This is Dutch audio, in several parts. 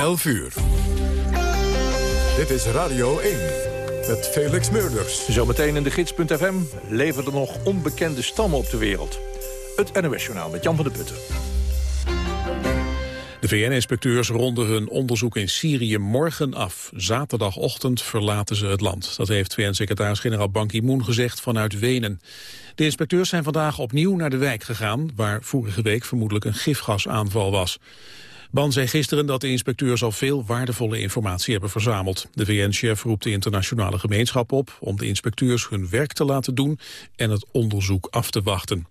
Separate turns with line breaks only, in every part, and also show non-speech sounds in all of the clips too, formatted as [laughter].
11 uur. Dit is Radio 1 met Felix Meurders.
Zometeen in de gids.fm leven er nog onbekende stammen op de wereld. Het NOS-journaal met Jan van der Putten. De VN-inspecteurs ronden hun onderzoek in Syrië morgen af. Zaterdagochtend verlaten ze het land. Dat heeft VN-secretaris-generaal Ban Ki-moon gezegd vanuit Wenen. De inspecteurs zijn vandaag opnieuw naar de wijk gegaan... waar vorige week vermoedelijk een gifgasaanval was. Ban zei gisteren dat de inspecteurs al veel waardevolle informatie hebben verzameld. De VN-chef roept de internationale gemeenschap op om de inspecteurs hun werk te laten doen en het onderzoek af te wachten.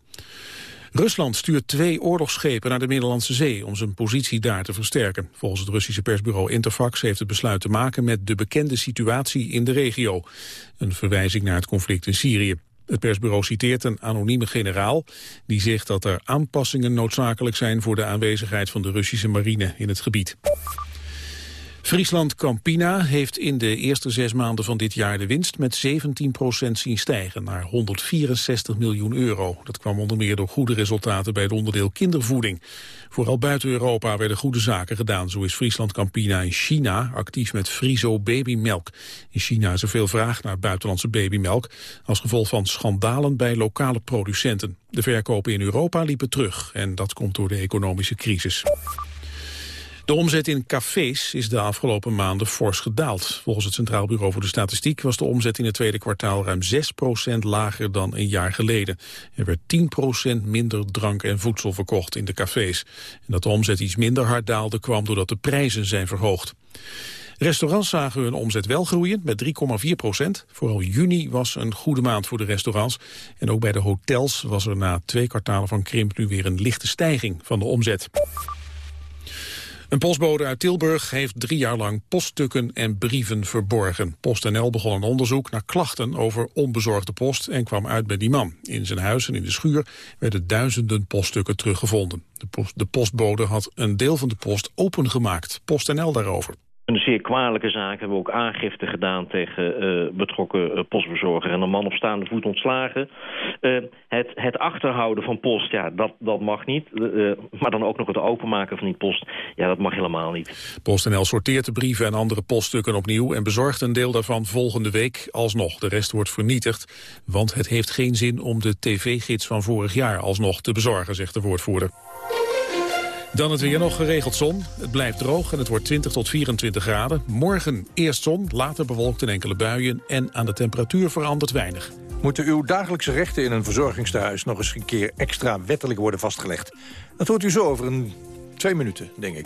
Rusland stuurt twee oorlogsschepen naar de Middellandse Zee om zijn positie daar te versterken. Volgens het Russische persbureau Interfax heeft het besluit te maken met de bekende situatie in de regio. Een verwijzing naar het conflict in Syrië. Het persbureau citeert een anonieme generaal die zegt dat er aanpassingen noodzakelijk zijn voor de aanwezigheid van de Russische marine in het gebied. Friesland Campina heeft in de eerste zes maanden van dit jaar de winst met 17% zien stijgen naar 164 miljoen euro. Dat kwam onder meer door goede resultaten bij het onderdeel kindervoeding. Vooral buiten Europa werden goede zaken gedaan. Zo is Friesland Campina in China actief met Friso babymelk. In China is er veel vraag naar buitenlandse babymelk als gevolg van schandalen bij lokale producenten. De verkopen in Europa liepen terug en dat komt door de economische crisis. De omzet in cafés is de afgelopen maanden fors gedaald. Volgens het Centraal Bureau voor de Statistiek was de omzet in het tweede kwartaal ruim 6% lager dan een jaar geleden. Er werd 10% minder drank en voedsel verkocht in de cafés. En dat de omzet iets minder hard daalde kwam doordat de prijzen zijn verhoogd. Restaurants zagen hun omzet wel groeien met 3,4 procent. Vooral juni was een goede maand voor de restaurants. En ook bij de hotels was er na twee kwartalen van krimp nu weer een lichte stijging van de omzet. Een postbode uit Tilburg heeft drie jaar lang poststukken en brieven verborgen. PostNL begon een onderzoek naar klachten over onbezorgde post en kwam uit bij die man. In zijn huis en in de schuur werden duizenden poststukken teruggevonden. De, post, de postbode had een deel van de post opengemaakt. PostNL daarover.
Een zeer kwalijke zaak hebben we ook aangifte gedaan tegen uh, betrokken uh, postbezorger en een man op staande voet ontslagen. Uh, het, het achterhouden van post, ja, dat, dat mag niet. maar dan ook nog het openmaken van die post, ja, dat mag helemaal niet.
PostNL sorteert de brieven en andere poststukken opnieuw en bezorgt een deel daarvan volgende week alsnog. De rest wordt vernietigd, want het heeft geen zin om de tv-gids van vorig jaar alsnog te bezorgen, zegt de woordvoerder. Dan het weer nog geregeld zon. Het blijft droog en het wordt 20 tot 24 graden. Morgen eerst zon, later bewolkt in enkele buien... en aan de temperatuur verandert weinig. Moeten uw dagelijkse rechten in een verzorgingstehuis... nog eens een keer extra wettelijk worden vastgelegd? Dat hoort u zo over een twee minuten, denk ik.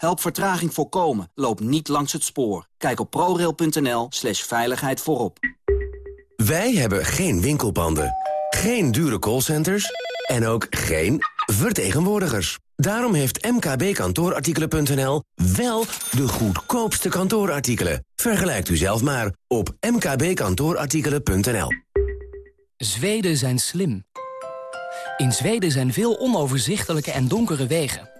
Help vertraging voorkomen. Loop niet langs het spoor. Kijk op prorail.nl slash veiligheid voorop.
Wij hebben geen winkelpanden, geen dure callcenters en ook geen vertegenwoordigers. Daarom heeft mkbkantoorartikelen.nl wel de goedkoopste kantoorartikelen. Vergelijkt u zelf maar op mkbkantoorartikelen.nl.
Zweden zijn slim. In Zweden zijn veel onoverzichtelijke en donkere wegen.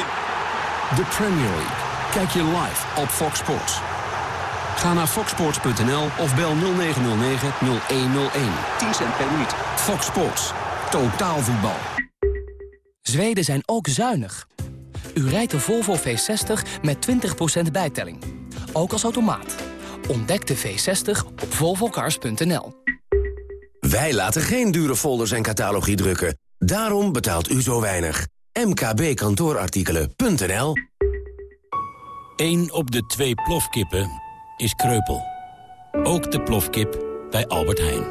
in.
De Premier League. Kijk je live op Fox Sports. Ga naar foxsports.nl of bel 0909-0101. 10 cent per minuut. Fox Sports. Totaal voetbal.
Zweden zijn ook zuinig. U rijdt de Volvo V60 met 20% bijtelling. Ook als automaat. Ontdek de V60 op volvocars.nl.
Wij laten geen dure folders en catalogie drukken. Daarom betaalt u zo weinig. mkbkantoorartikelen.nl
Eén op de twee plofkippen is kreupel. Ook de plofkip bij Albert Heijn.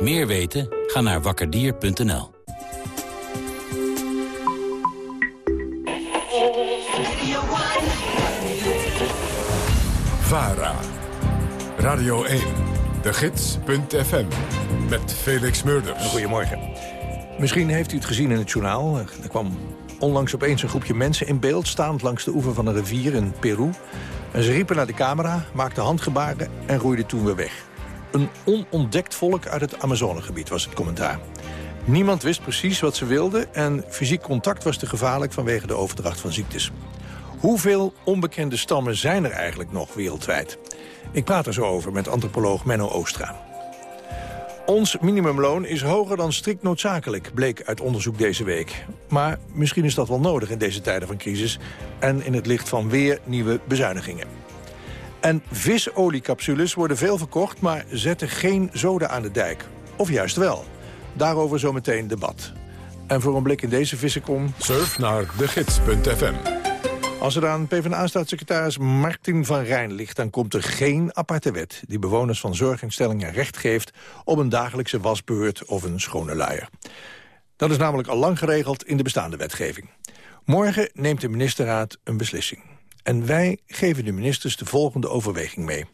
Meer weten? Ga naar wakkerdier.nl.
VARA. Radio 1. De Gids.fm. Met Felix Murders.
Goedemorgen. Misschien heeft u het gezien in het journaal. Er kwam onlangs opeens een groepje mensen in beeld... staand langs de oever van een rivier in Peru. En ze riepen naar de camera, maakten handgebaren en roeiden toen weer weg. Een onontdekt volk uit het Amazonegebied was het commentaar. Niemand wist precies wat ze wilden... en fysiek contact was te gevaarlijk vanwege de overdracht van ziektes. Hoeveel onbekende stammen zijn er eigenlijk nog wereldwijd? Ik praat er zo over met antropoloog Menno Oostra. Ons minimumloon is hoger dan strikt noodzakelijk, bleek uit onderzoek deze week. Maar misschien is dat wel nodig in deze tijden van crisis... en in het licht van weer nieuwe bezuinigingen. En visoliecapsules worden veel verkocht, maar zetten geen zoden aan de dijk. Of juist wel. Daarover zometeen debat. En voor een blik in deze vissenkom...
Surf naar degids.fm.
Als er aan PvdA-staatssecretaris Martin van Rijn ligt... dan komt er geen aparte wet die bewoners van zorginstellingen recht geeft... op een dagelijkse wasbeurt of een schone luier. Dat is namelijk al lang geregeld in de bestaande wetgeving. Morgen neemt de ministerraad een beslissing. En wij geven de ministers de volgende overweging mee.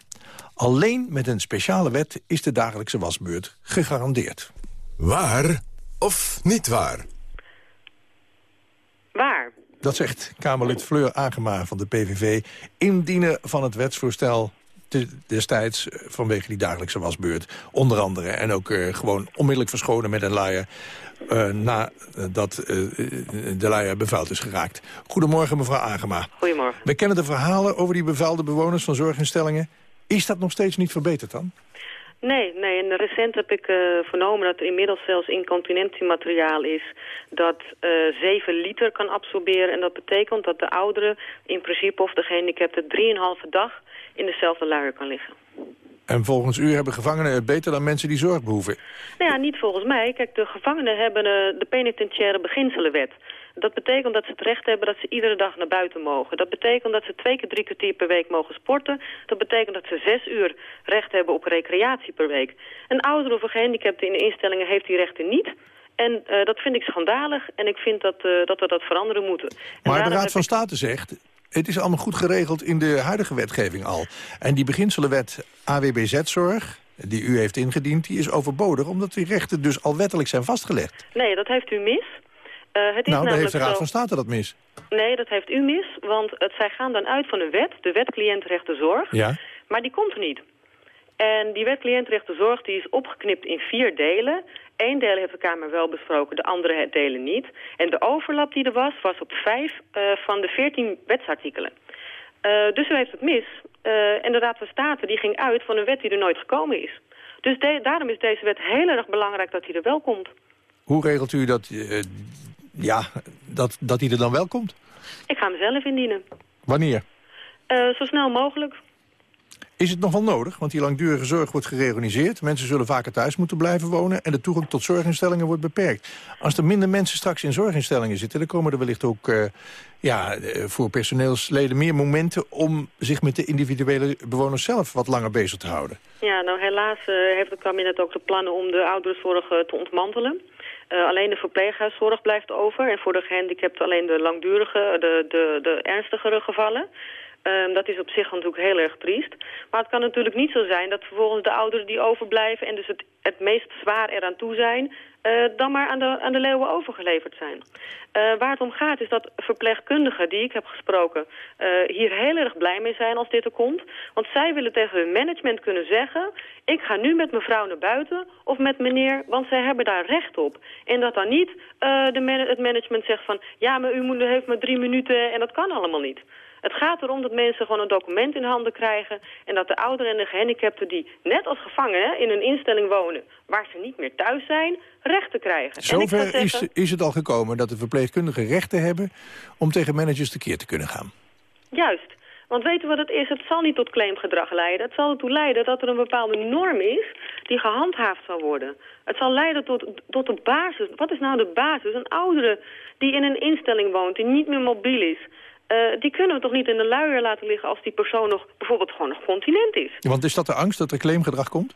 Alleen met een speciale wet is de dagelijkse wasbeurt gegarandeerd.
Waar of niet waar?
Waar?
Dat zegt Kamerlid Fleur Agema van de PVV... indienen van het wetsvoorstel destijds eh, vanwege die dagelijkse wasbeurt. Onder andere. En ook uh, gewoon onmiddellijk verschonen met een luier... Uh, nadat uh, de luier bevuild is geraakt. Goedemorgen, mevrouw Agema.
Goedemorgen.
We kennen de verhalen over die bevuilde bewoners van zorginstellingen. Is dat nog steeds niet verbeterd dan?
Nee, nee. En recent heb ik uh, vernomen dat er inmiddels zelfs incontinentiemateriaal is dat uh, 7 liter kan absorberen. En dat betekent dat de ouderen in principe of de gehandicapte 3,5 dag in dezelfde luier kan liggen.
En volgens u hebben gevangenen het beter dan mensen die zorg behoeven?
Nou ja, niet volgens mij. Kijk, de gevangenen hebben uh, de penitentiaire beginselenwet. Dat betekent dat ze het recht hebben dat ze iedere dag naar buiten mogen. Dat betekent dat ze twee keer drie kwartier per week mogen sporten. Dat betekent dat ze zes uur recht hebben op recreatie per week. Een ouder of een gehandicapte in de instellingen heeft die rechten niet. En uh, dat vind ik schandalig en ik vind dat, uh, dat we dat veranderen moeten. En
maar de Raad van State zegt, het is allemaal goed geregeld in de huidige wetgeving al. En die beginselenwet AWBZ-zorg, die u heeft ingediend, die is overbodig... omdat die rechten dus al wettelijk zijn vastgelegd.
Nee, dat heeft u mis. Uh, het is
nou, heeft de Raad
zo...
van State dat mis.
Nee, dat heeft u mis, want het, zij gaan dan uit van een wet, de wet cliëntenrechtenzorg.
Ja.
Maar die komt er niet. En die wet cliëntenrechtenzorg die is opgeknipt in vier delen. Eén deel heeft de Kamer wel besproken, de andere delen niet. En de overlap die er was, was op vijf uh, van de veertien wetsartikelen. Uh, dus u heeft het mis. En de Raad van State die ging uit van een wet die er nooit gekomen is. Dus daarom is deze wet heel erg belangrijk dat hij er wel komt.
Hoe regelt u dat, ja, dat, dat hij er dan wel komt?
Ik ga hem zelf indienen.
Wanneer?
zo snel mogelijk.
Is het nog wel nodig? Want die langdurige zorg wordt gereorganiseerd. Mensen zullen vaker thuis moeten blijven wonen... en de toegang tot zorginstellingen wordt beperkt. Als er minder mensen straks in zorginstellingen zitten... dan komen er wellicht ook uh, ja, voor personeelsleden meer momenten... om zich met de individuele bewoners zelf wat langer bezig te houden.
Ja, nou helaas uh, heeft het kabinet ook de plannen om de ouderenzorg te ontmantelen. Uh, alleen de verpleeghuiszorg blijft over. En voor de gehandicapten alleen de langdurige, de, de, de ernstigere gevallen. Um, dat is op zich natuurlijk heel erg triest. Maar het kan natuurlijk niet zo zijn dat vervolgens de ouderen die overblijven... en dus het, het meest zwaar eraan toe zijn... Uh, dan maar aan de, aan de leeuwen overgeleverd zijn. Uh, waar het om gaat is dat verpleegkundigen die ik heb gesproken... Uh, hier heel erg blij mee zijn als dit er komt. Want zij willen tegen hun management kunnen zeggen... ik ga nu met mevrouw naar buiten of met meneer, want zij hebben daar recht op. En dat dan niet de het management zegt van... ja, maar u heeft maar drie minuten en dat kan allemaal niet. Het gaat erom dat mensen gewoon een document in handen krijgen... en dat de ouderen en de gehandicapten die net als gevangenen in een instelling wonen... waar ze niet meer thuis zijn, rechten krijgen.
Zover zeggen... is, is het al gekomen dat de verpleegkundigen rechten hebben... om tegen managers tekeer te kunnen gaan.
Juist. Want weet u wat het is? Het zal niet tot claimgedrag leiden. Het zal ertoe leiden dat er een bepaalde norm is die gehandhaafd zal worden. Het zal leiden tot, tot de basis. Wat is nou de basis? Een oudere die in een instelling woont, die niet meer mobiel is... die kunnen we toch niet in de luier laten liggen als die persoon nog bijvoorbeeld gewoon nog continent is.
Want is dat de angst dat er claimgedrag komt?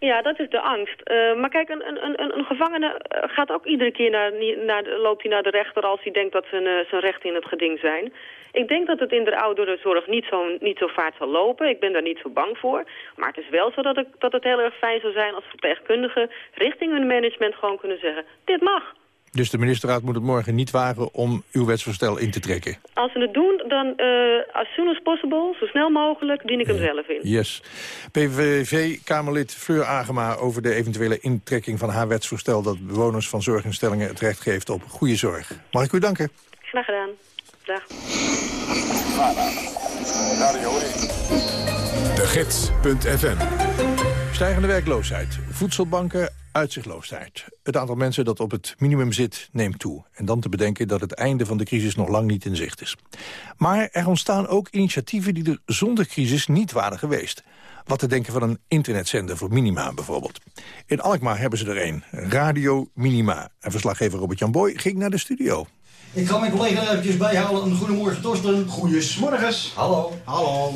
Ja, dat is de angst. Uh, maar kijk, een, een, een, een gevangene gaat ook iedere keer naar, naar, loopt hij naar de rechter als hij denkt dat zijn, uh, zijn rechten in het geding zijn. Ik denk dat het in de ouderenzorg niet zo, niet zo vaart zal lopen. Ik ben daar niet zo bang voor. Maar het is wel zo dat, ik, dat het heel erg fijn zou zijn als verpleegkundigen richting hun management gewoon kunnen zeggen, dit mag.
Dus de ministerraad moet het morgen niet wagen om uw wetsvoorstel in te trekken?
Als ze het doen, dan uh, as soon as possible, zo snel mogelijk, dien ik hem zelf in.
Yes. PVV-Kamerlid Fleur Agema over de eventuele intrekking van haar wetsvoorstel... dat bewoners van zorginstellingen het recht geeft op goede zorg. Mag ik u danken?
Graag gedaan. Dag.
De Gids.fm
Stijgende werkloosheid, voedselbanken, uitzichtloosheid. Het aantal mensen dat op het minimum zit neemt toe. En dan te bedenken dat het einde van de crisis nog lang niet in zicht is. Maar er ontstaan ook initiatieven die er zonder crisis niet waren geweest. Wat te denken van een internetzender voor Minima bijvoorbeeld. In Alkmaar hebben ze er een, Radio Minima. En verslaggever Robert-Jan Boy ging naar de studio.
Ik ga mijn collega eventjes bijhouden. Een goedemorgen, Torsten.
Goedemorgens.
Hallo.
Hallo.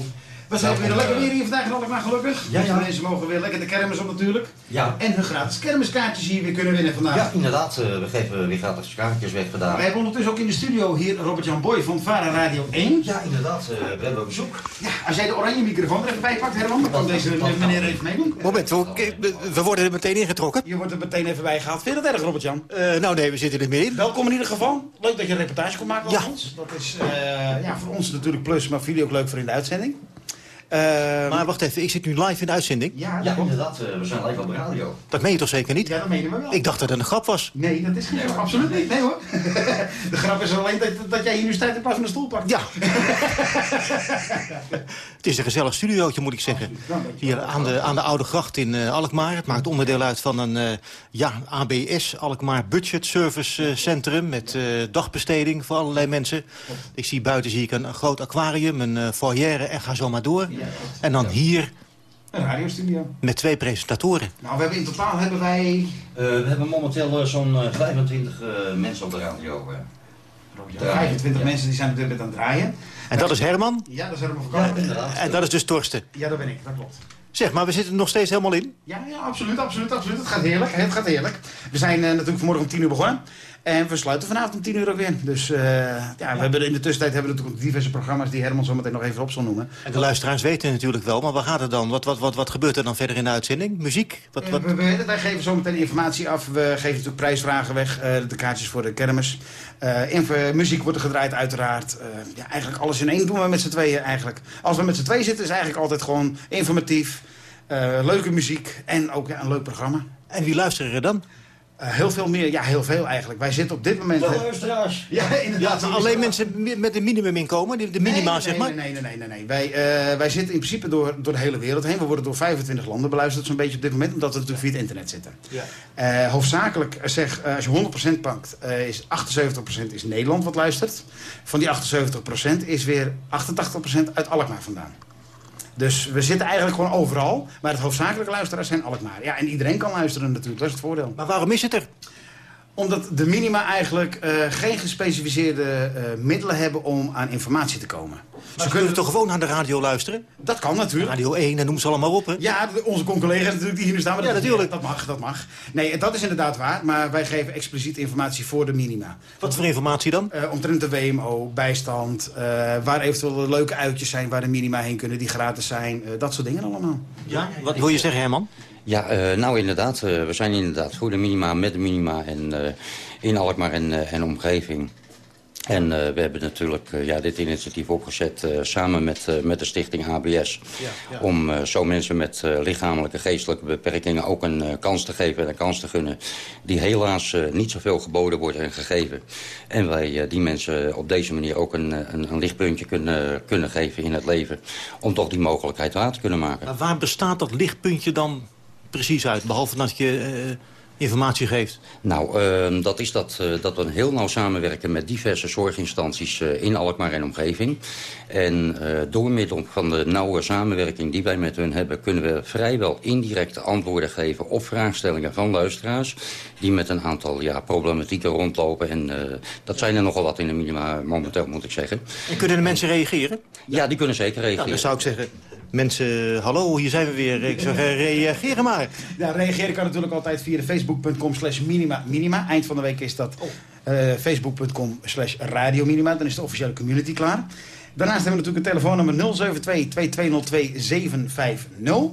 We zijn weer lekker weer hier vandaag in Alkmaar gelukkig. Ja, ja. mensen mogen weer lekker de kermis op natuurlijk. Ja. En hun gratis kermiskaartjes hier weer kunnen winnen vandaag.
Ja, inderdaad. Uh, we geven weer gratis kaartjes weg vandaag.
We hebben ondertussen ook in de studio hier Robert-Jan Boy van Vara Radio 1.
Ja, inderdaad. Uh, we hebben bezoek.
Ja, als jij de oranje microfoon er even bij pakt, Herman, dan kan deze meneer even meedoen.
Moment, we, worden er meteen ingetrokken.
Je wordt er meteen even bij gehaald. Vind je dat erg, Robert-Jan?
Uh, nou nee, we zitten er meer in.
Welkom in ieder geval. Leuk dat je een reportage kon maken over ja. ons. Dat is ja, voor ons natuurlijk plus, maar voor jullie ook leuk voor in de uitzending.
Uh, maar wacht even, ik zit nu live in de uitzending.
Ja, ja inderdaad. Uh, we zijn live op de radio.
Dat meen je toch zeker niet?
Ja, dat menen we wel.
Ik dacht dat het een grap was.
Nee, dat is geen grap. Absoluut niet. Nee hoor. [laughs] de grap is alleen dat, dat jij hier nu staat in plaats van de stoel pakt.
Ja. [laughs] het is een gezellig studiootje, moet ik zeggen. Hier aan de, aan de Oude Gracht in uh, Alkmaar. Het maakt onderdeel uit van een uh, ja, ABS, Alkmaar Budget Service Centrum... met dagbesteding voor allerlei mensen. Ik zie buiten zie ik een, een groot aquarium, een foyer en ga zo maar door. En dan hier...
Een radiostudio.
Met twee presentatoren.
Nou, we hebben in totaal hebben wij...
Uh, we hebben momenteel uh, zo'n uh, 25 mensen op de radio.
Ja, 25 mensen die zijn natuurlijk aan het draaien.
En dat is Herman?
Ja, dat is Herman van
ja, En dat is dus Torsten?
Ja, dat ben ik, dat klopt.
Zeg, maar we zitten er nog steeds helemaal in?
Ja, ja absoluut, absoluut, absoluut. Het gaat heerlijk, het gaat heerlijk. We zijn natuurlijk vanmorgen om tien uur begonnen. En we sluiten vanavond om 10 uur ook weer. Dus uh, ja, we hebben in de tussentijd hebben we natuurlijk diverse programma's die Herman zo meteen nog even op zal noemen.
En de luisteraars weten natuurlijk wel, maar waar gaat het dan? Wat, wat, wat, wat gebeurt er dan verder in de uitzending? Muziek? Wat, wat...
We, we, wij geven zo meteen informatie af. We geven natuurlijk prijsvragen weg, uh, de kaartjes voor de kermis. Uh, muziek wordt er gedraaid uiteraard. ja, eigenlijk alles in één doen we met z'n tweeën eigenlijk. Als we met z'n tweeën zitten is eigenlijk altijd gewoon informatief. leuke muziek en ook ja, een leuk programma.
En wie luisteren er dan?
Uh, heel veel meer, ja, heel veel eigenlijk. Wij zitten op dit moment...
De luisteraars. [laughs]
Ja, inderdaad.
Ja, alleen mensen met een minimuminkomen, de, de minima,
nee,
zeg maar?
Nee, nee, nee, nee. nee. Wij, uh, wij zitten in principe door, door de hele wereld heen. We worden door 25 landen beluisterd zo'n beetje op dit moment... omdat we natuurlijk via het internet zitten. Ja. Uh, hoofdzakelijk, zeg, als je 100% pakt, is 78% is Nederland wat luistert. Van die 78% is weer 88% uit Alkmaar vandaan. Dus we zitten eigenlijk gewoon overal. Maar het hoofdzakelijke luisteraars zijn Alkmaar. Ja, en iedereen kan luisteren natuurlijk. Dat is het voordeel.
Maar waarom is het er?
Omdat de minima eigenlijk uh, geen gespecificeerde uh, middelen hebben om aan informatie te komen.
Maar ze kunnen toch gewoon naar de radio luisteren?
Dat kan natuurlijk.
Radio 1, en noem ze allemaal op, hè?
Ja, onze collega's natuurlijk die hier nu staan. Maar
ja,
dat
natuurlijk.
Dat mag, dat mag. Nee, dat is inderdaad waar. Maar wij geven expliciet informatie voor de minima.
Wat voor informatie dan?
Uh, omtrent de WMO, bijstand. Uh, waar eventueel leuke uitjes zijn waar de minima heen kunnen die gratis zijn. Uh, dat soort dingen allemaal.
Ja, wat wil je zeggen, Herman?
Ja, uh, nou inderdaad. Uh, we zijn inderdaad voor de minima, met de minima en uh, in Alkmaar en, en omgeving. En we hebben natuurlijk ja, dit initiatief opgezet samen met, met de stichting HBS. Ja, ja. Om zo mensen met lichamelijke, geestelijke beperkingen ook een kans te geven en een kans te gunnen. Die helaas niet zoveel geboden wordt en gegeven. En wij die mensen op deze manier ook een, een, een, lichtpuntje kunnen, kunnen geven in het leven. Om toch die mogelijkheid waar te kunnen maken.
Maar waar bestaat dat lichtpuntje dan precies uit? Behalve dat je informatie geeft?
Nou, uh, dat is dat, uh, dat we heel nauw samenwerken met diverse zorginstanties uh, in Alkmaar en omgeving. En door middel van de nauwe samenwerking die wij met hun hebben... kunnen we vrijwel indirecte antwoorden geven op vraagstellingen van luisteraars... die met een aantal ja, problematieken rondlopen. En dat zijn er nogal wat in de minima momenteel, moet ik zeggen.
En kunnen de mensen reageren?
Ja, die kunnen zeker reageren.
Dan zou ik zeggen, Mensen, hallo, hier zijn we weer. Ik zeg, eh, reageren maar.
Ja, reageren kan natuurlijk altijd via de facebook.com slash minima, minima. Eind van de week is dat uh, facebook.com slash radio minima. Dan is de officiële community klaar. Daarnaast hebben we natuurlijk een telefoonnummer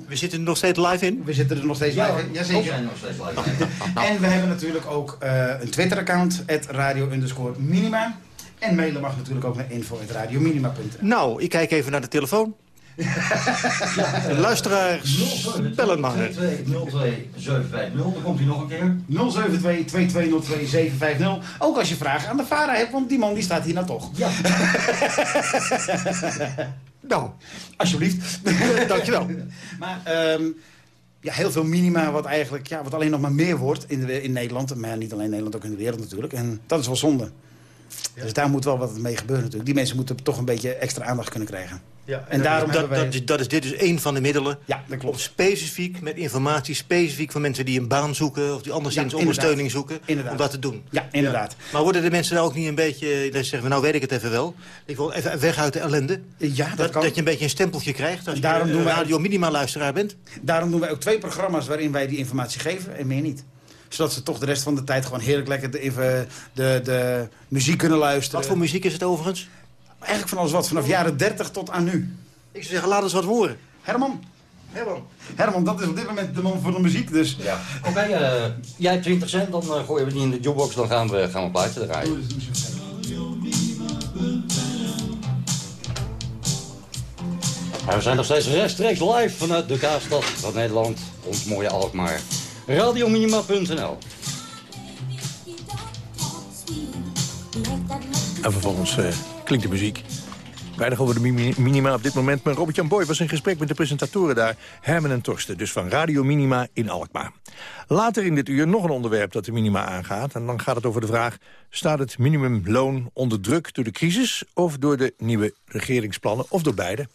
072-2202-750.
We zitten er nog steeds live in?
We zitten er nog steeds live in, jazeker. We zijn nog steeds live in. [laughs] en we hebben natuurlijk ook uh, een Twitter-account, radio underscore minima. En mailen mag natuurlijk ook naar info.radiominima.nl.
Nou, ik kijk even naar de telefoon. Ja, [laughs] de luisteraars, bellen maar.
202 dan komt hij nog een keer.
072 Ook als je vragen aan de VARA hebt, want die man die staat hier nou toch. Ja. [laughs] nou, alsjeblieft. [laughs] Dankjewel. Maar um, ja, heel veel minima wat eigenlijk ja, wat alleen nog maar meer wordt in, de, in Nederland. Maar niet alleen in Nederland, ook in de wereld natuurlijk. En dat is wel zonde. Dus daar moet wel wat mee gebeuren natuurlijk. Die mensen moeten toch een beetje extra aandacht kunnen krijgen.
Ja, en, daarom dat, dat, dat, is dit dus één van de middelen.
Ja, dat klopt.
Om specifiek met informatie, specifiek van mensen die een baan zoeken... of die anderszins ja, ondersteuning zoeken, inderdaad. om dat te doen.
Ja, inderdaad.
Maar worden de mensen nou ook niet een beetje... dan zeggen we, nou weet ik het even wel. Ik wil even weg uit de ellende.
Ja, dat,
dat,
kan.
dat je een beetje een stempeltje krijgt als daarom je doen radio minima luisteraar bent.
Daarom doen wij ook twee programma's waarin wij die informatie geven en meer niet zodat ze toch de rest van de tijd gewoon heerlijk lekker de, de, de muziek kunnen luisteren.
Wat voor muziek is het overigens?
Eigenlijk van alles wat, vanaf jaren 30 tot aan nu.
Ik zou zeggen, laat eens wat horen.
Herman. Herman. Herman, dat is op dit moment de man voor de muziek, dus... Ja.
Oké, okay, uh, eh, jij hebt 20 cent, dan uh, gooien we die in de jukebox, dan gaan we, gaan we plaatje draaien. we zijn nog steeds rechtstreeks live vanuit de Kaapstad van Nederland, ons mooie Alkmaar. Radiominima.nl
En vervolgens uh, klinkt de muziek. Weinig over de minima op dit moment. Maar Robert-Jan Boy was in gesprek met de presentatoren daar... Herman en Torsten, dus van Radio Minima in Alkmaar. Later in dit uur nog een onderwerp dat de minima aangaat. En dan gaat het over de vraag... staat het minimumloon onder druk door de crisis... of door de nieuwe regeringsplannen, of door beide?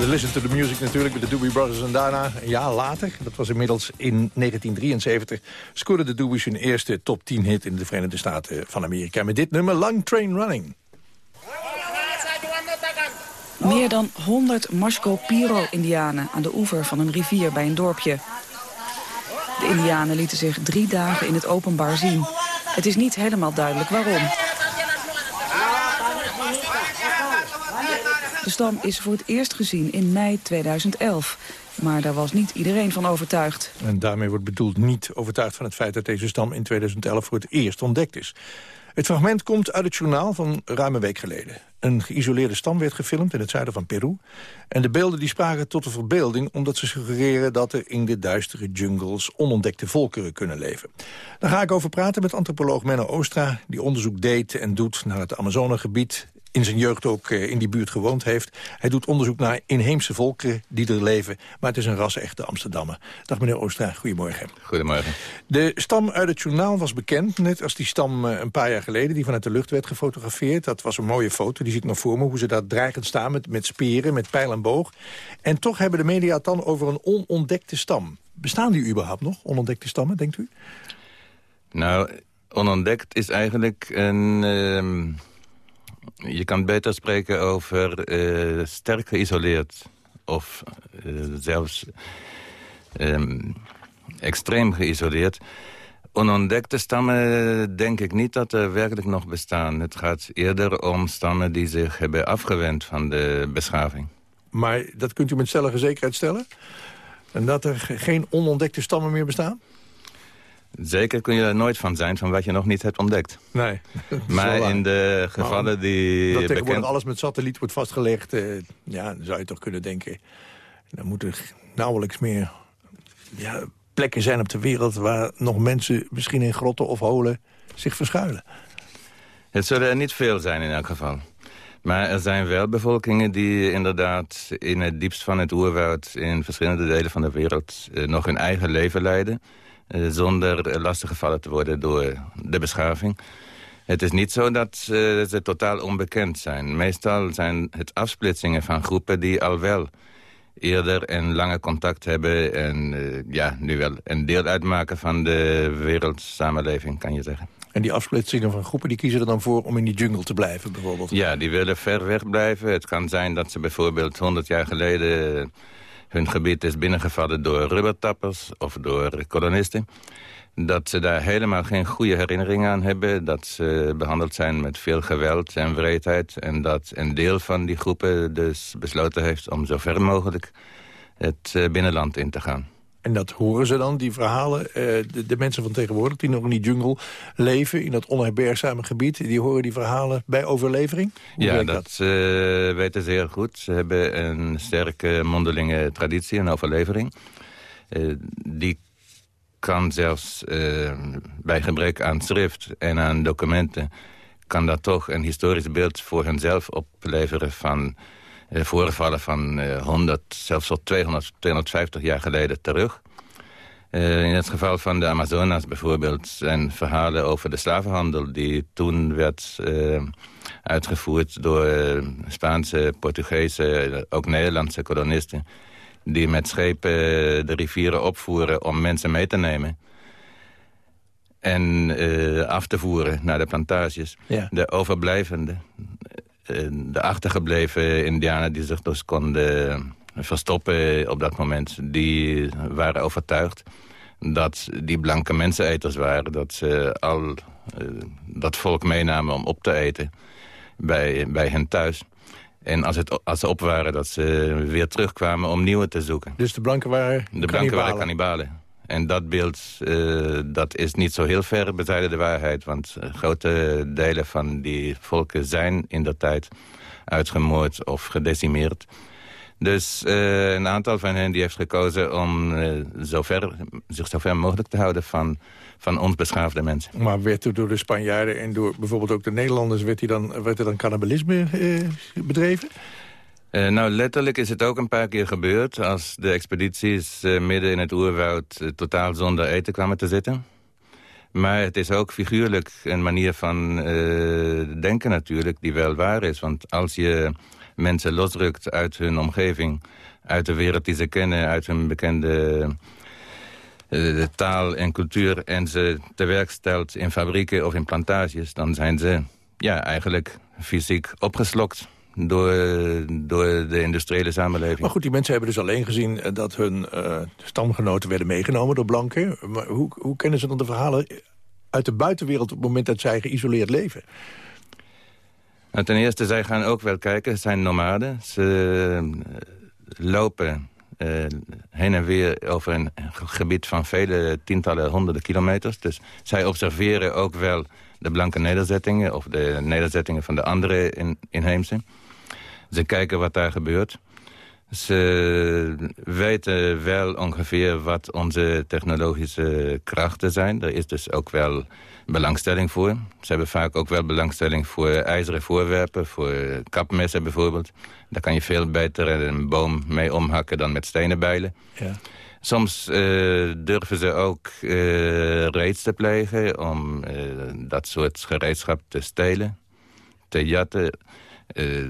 Met Listen to the Music natuurlijk met de Doobie Brothers. En daarna, een jaar later, dat was inmiddels in 1973... scoorden de Doobies hun eerste top 10 hit in de Verenigde Staten van Amerika. Met dit nummer Long Train Running.
Meer dan 100 Mashko Piro-indianen aan de oever van een rivier bij een dorpje. De indianen lieten zich drie dagen in het openbaar zien. Het is niet helemaal duidelijk waarom. De stam is voor het eerst gezien in mei 2011. Maar daar was niet iedereen van overtuigd.
En daarmee wordt bedoeld niet overtuigd van het feit dat deze stam in 2011 voor het eerst ontdekt is. Het fragment komt uit het journaal van ruim een week geleden. Een geïsoleerde stam werd gefilmd in het zuiden van Peru. En de beelden die spraken tot de verbeelding... omdat ze suggereren dat er in de duistere jungles onontdekte volkeren kunnen leven. Daar ga ik over praten met antropoloog Menno Oostra... die onderzoek deed en doet naar het Amazonegebied in zijn jeugd ook eh, in die buurt gewoond heeft. Hij doet onderzoek naar inheemse volkeren die er leven. Maar het is een ras-echte Amsterdammer. Dag meneer Oostra, goedemorgen.
Goedemorgen.
De stam uit het journaal was bekend, net als die stam eh, een paar jaar geleden... die vanuit de lucht werd gefotografeerd. Dat was een mooie foto, die zie ik nog voor me. Hoe ze daar dreigend staan met, met speren, met pijl en boog. En toch hebben de media het dan over een onontdekte stam. Bestaan die überhaupt nog, onontdekte stammen, denkt u?
Nou, onontdekt is eigenlijk een... Uh je kan beter spreken over uh, sterk geïsoleerd. Of uh, zelfs um, extreem geïsoleerd. Onontdekte stammen denk ik niet dat er werkelijk nog bestaan. Het gaat eerder om stammen die zich hebben afgewend van de beschaving.
Maar dat kunt u met stellige zekerheid stellen? En dat er geen onontdekte stammen meer bestaan?
Zeker kun je er nooit van zijn van wat je nog niet hebt ontdekt.
Nee. [laughs]
Maar in de gevallen die...
Dat tegenwoordig alles met satelliet wordt vastgelegd... Uh, ja, dan zou je toch kunnen denken... dan moeten er nauwelijks meer ja, plekken zijn op de wereld... waar nog mensen misschien in grotten of holen zich verschuilen.
Het zullen er niet veel zijn in elk geval. Maar er zijn wel bevolkingen die inderdaad in het diepst van het oerwoud... in verschillende delen van de wereld uh, nog hun eigen leven leiden... Eh, zonder lastiggevallen te worden door de beschaving. Het is niet zo dat uh, ze totaal onbekend zijn. Meestal zijn het afsplitsingen van groepen die al wel eerder en lange contact hebben... en uh, ja, nu wel een deel uitmaken van de wereldsamenleving, kan je zeggen.
En die afsplitsingen van groepen die kiezen er dan voor om in die jungle te blijven, bijvoorbeeld?
Ja, die willen ver weg blijven. Het kan zijn dat ze bijvoorbeeld 100 jaar geleden hun gebied is binnengevallen door rubbertappers of door kolonisten. Dat ze daar helemaal geen goede herinneringen aan hebben. Dat ze behandeld zijn met veel geweld en wreedheid. En dat een deel van die groepen dus besloten heeft om zo ver mogelijk het eh, binnenland in te gaan.
En dat horen ze dan, die verhalen, uh, de, de, mensen van tegenwoordig... die nog in die jungle leven, in dat onherbergzame gebied... die horen die verhalen bij overlevering?
Hoe ja, dat, dat? Uh, weten ze heel goed. Ze hebben een sterke mondelinge traditie, een overlevering. Uh, die kan zelfs bij gebrek aan schrift en aan documenten... kan dat toch een historisch beeld voor henzelf opleveren van voorvallen van uh, 100, zelfs tot 200, 250 jaar geleden terug. Uh, in het geval van de Amazonas bijvoorbeeld zijn verhalen over de slavenhandel... die toen werd uh, uitgevoerd door Spaanse, Portugese, ook Nederlandse kolonisten... die met schepen de rivieren opvoeren om mensen mee te nemen en af te voeren naar de plantages. Ja. De overblijvenden, eh, de achtergebleven indianen die zich dus konden verstoppen op dat moment... die waren overtuigd dat die blanke menseneters waren. Dat ze al uh, dat volk meenamen om op te eten bij, bij hen thuis. En als, het, als ze op waren, dat ze weer terugkwamen om nieuwe te zoeken.
Dus de blanken waren
De blanken waren kannibalen. En dat beeld uh, dat is niet zo heel ver bezijde de waarheid. Want uh, grote delen van die volken zijn in de tijd uitgemoord of gedecimeerd. Dus uh, een aantal van hen die heeft gekozen om zover, zich zo ver mogelijk te houden van, van ons beschaafde mensen.
Maar werd er door de Spanjaarden en door bijvoorbeeld ook de Nederlanders... werd, dan, werd er dan cannibalisme bedreven?
Uh, nou, letterlijk is het ook een paar keer gebeurd... als de expedities uh, midden in het oerwoud uh, totaal zonder eten kwamen te zitten. Maar het is ook figuurlijk een manier van denken natuurlijk die wel waar is. Want als je mensen losrukt uit hun omgeving... uit de wereld die ze kennen, uit hun bekende taal en cultuur... en ze te werk stelt in fabrieken of in plantages... dan zijn ze ja, eigenlijk fysiek opgeslokt door, door de industriële samenleving.
Maar goed, die mensen hebben dus alleen gezien eh, dat hun uh, stamgenoten werden meegenomen door blanken. Maar hoe, hoe kennen ze dan de verhalen uit de buitenwereld op het moment dat zij geïsoleerd leven?
Nou, ten eerste, zij gaan ook wel kijken. Ze zijn nomaden. Ze uh, lopen uh, heen en weer over een gebied van vele tientallen, honderden kilometers. Dus zij observeren ook wel de blanke nederzettingen... of de nederzettingen van de andere in, inheemse. Ze kijken wat daar gebeurt. Ze weten wel ongeveer wat onze technologische krachten zijn. Er is dus ook wel belangstelling voor. Ze hebben vaak ook wel belangstelling voor ijzeren voorwerpen, voor kapmessen bijvoorbeeld. Daar kan je veel beter een boom mee omhakken dan met stenen bijlen. Ja. Soms uh, durven ze ook uh, raids te plegen om uh, dat soort gereedschap te stelen, te jatten.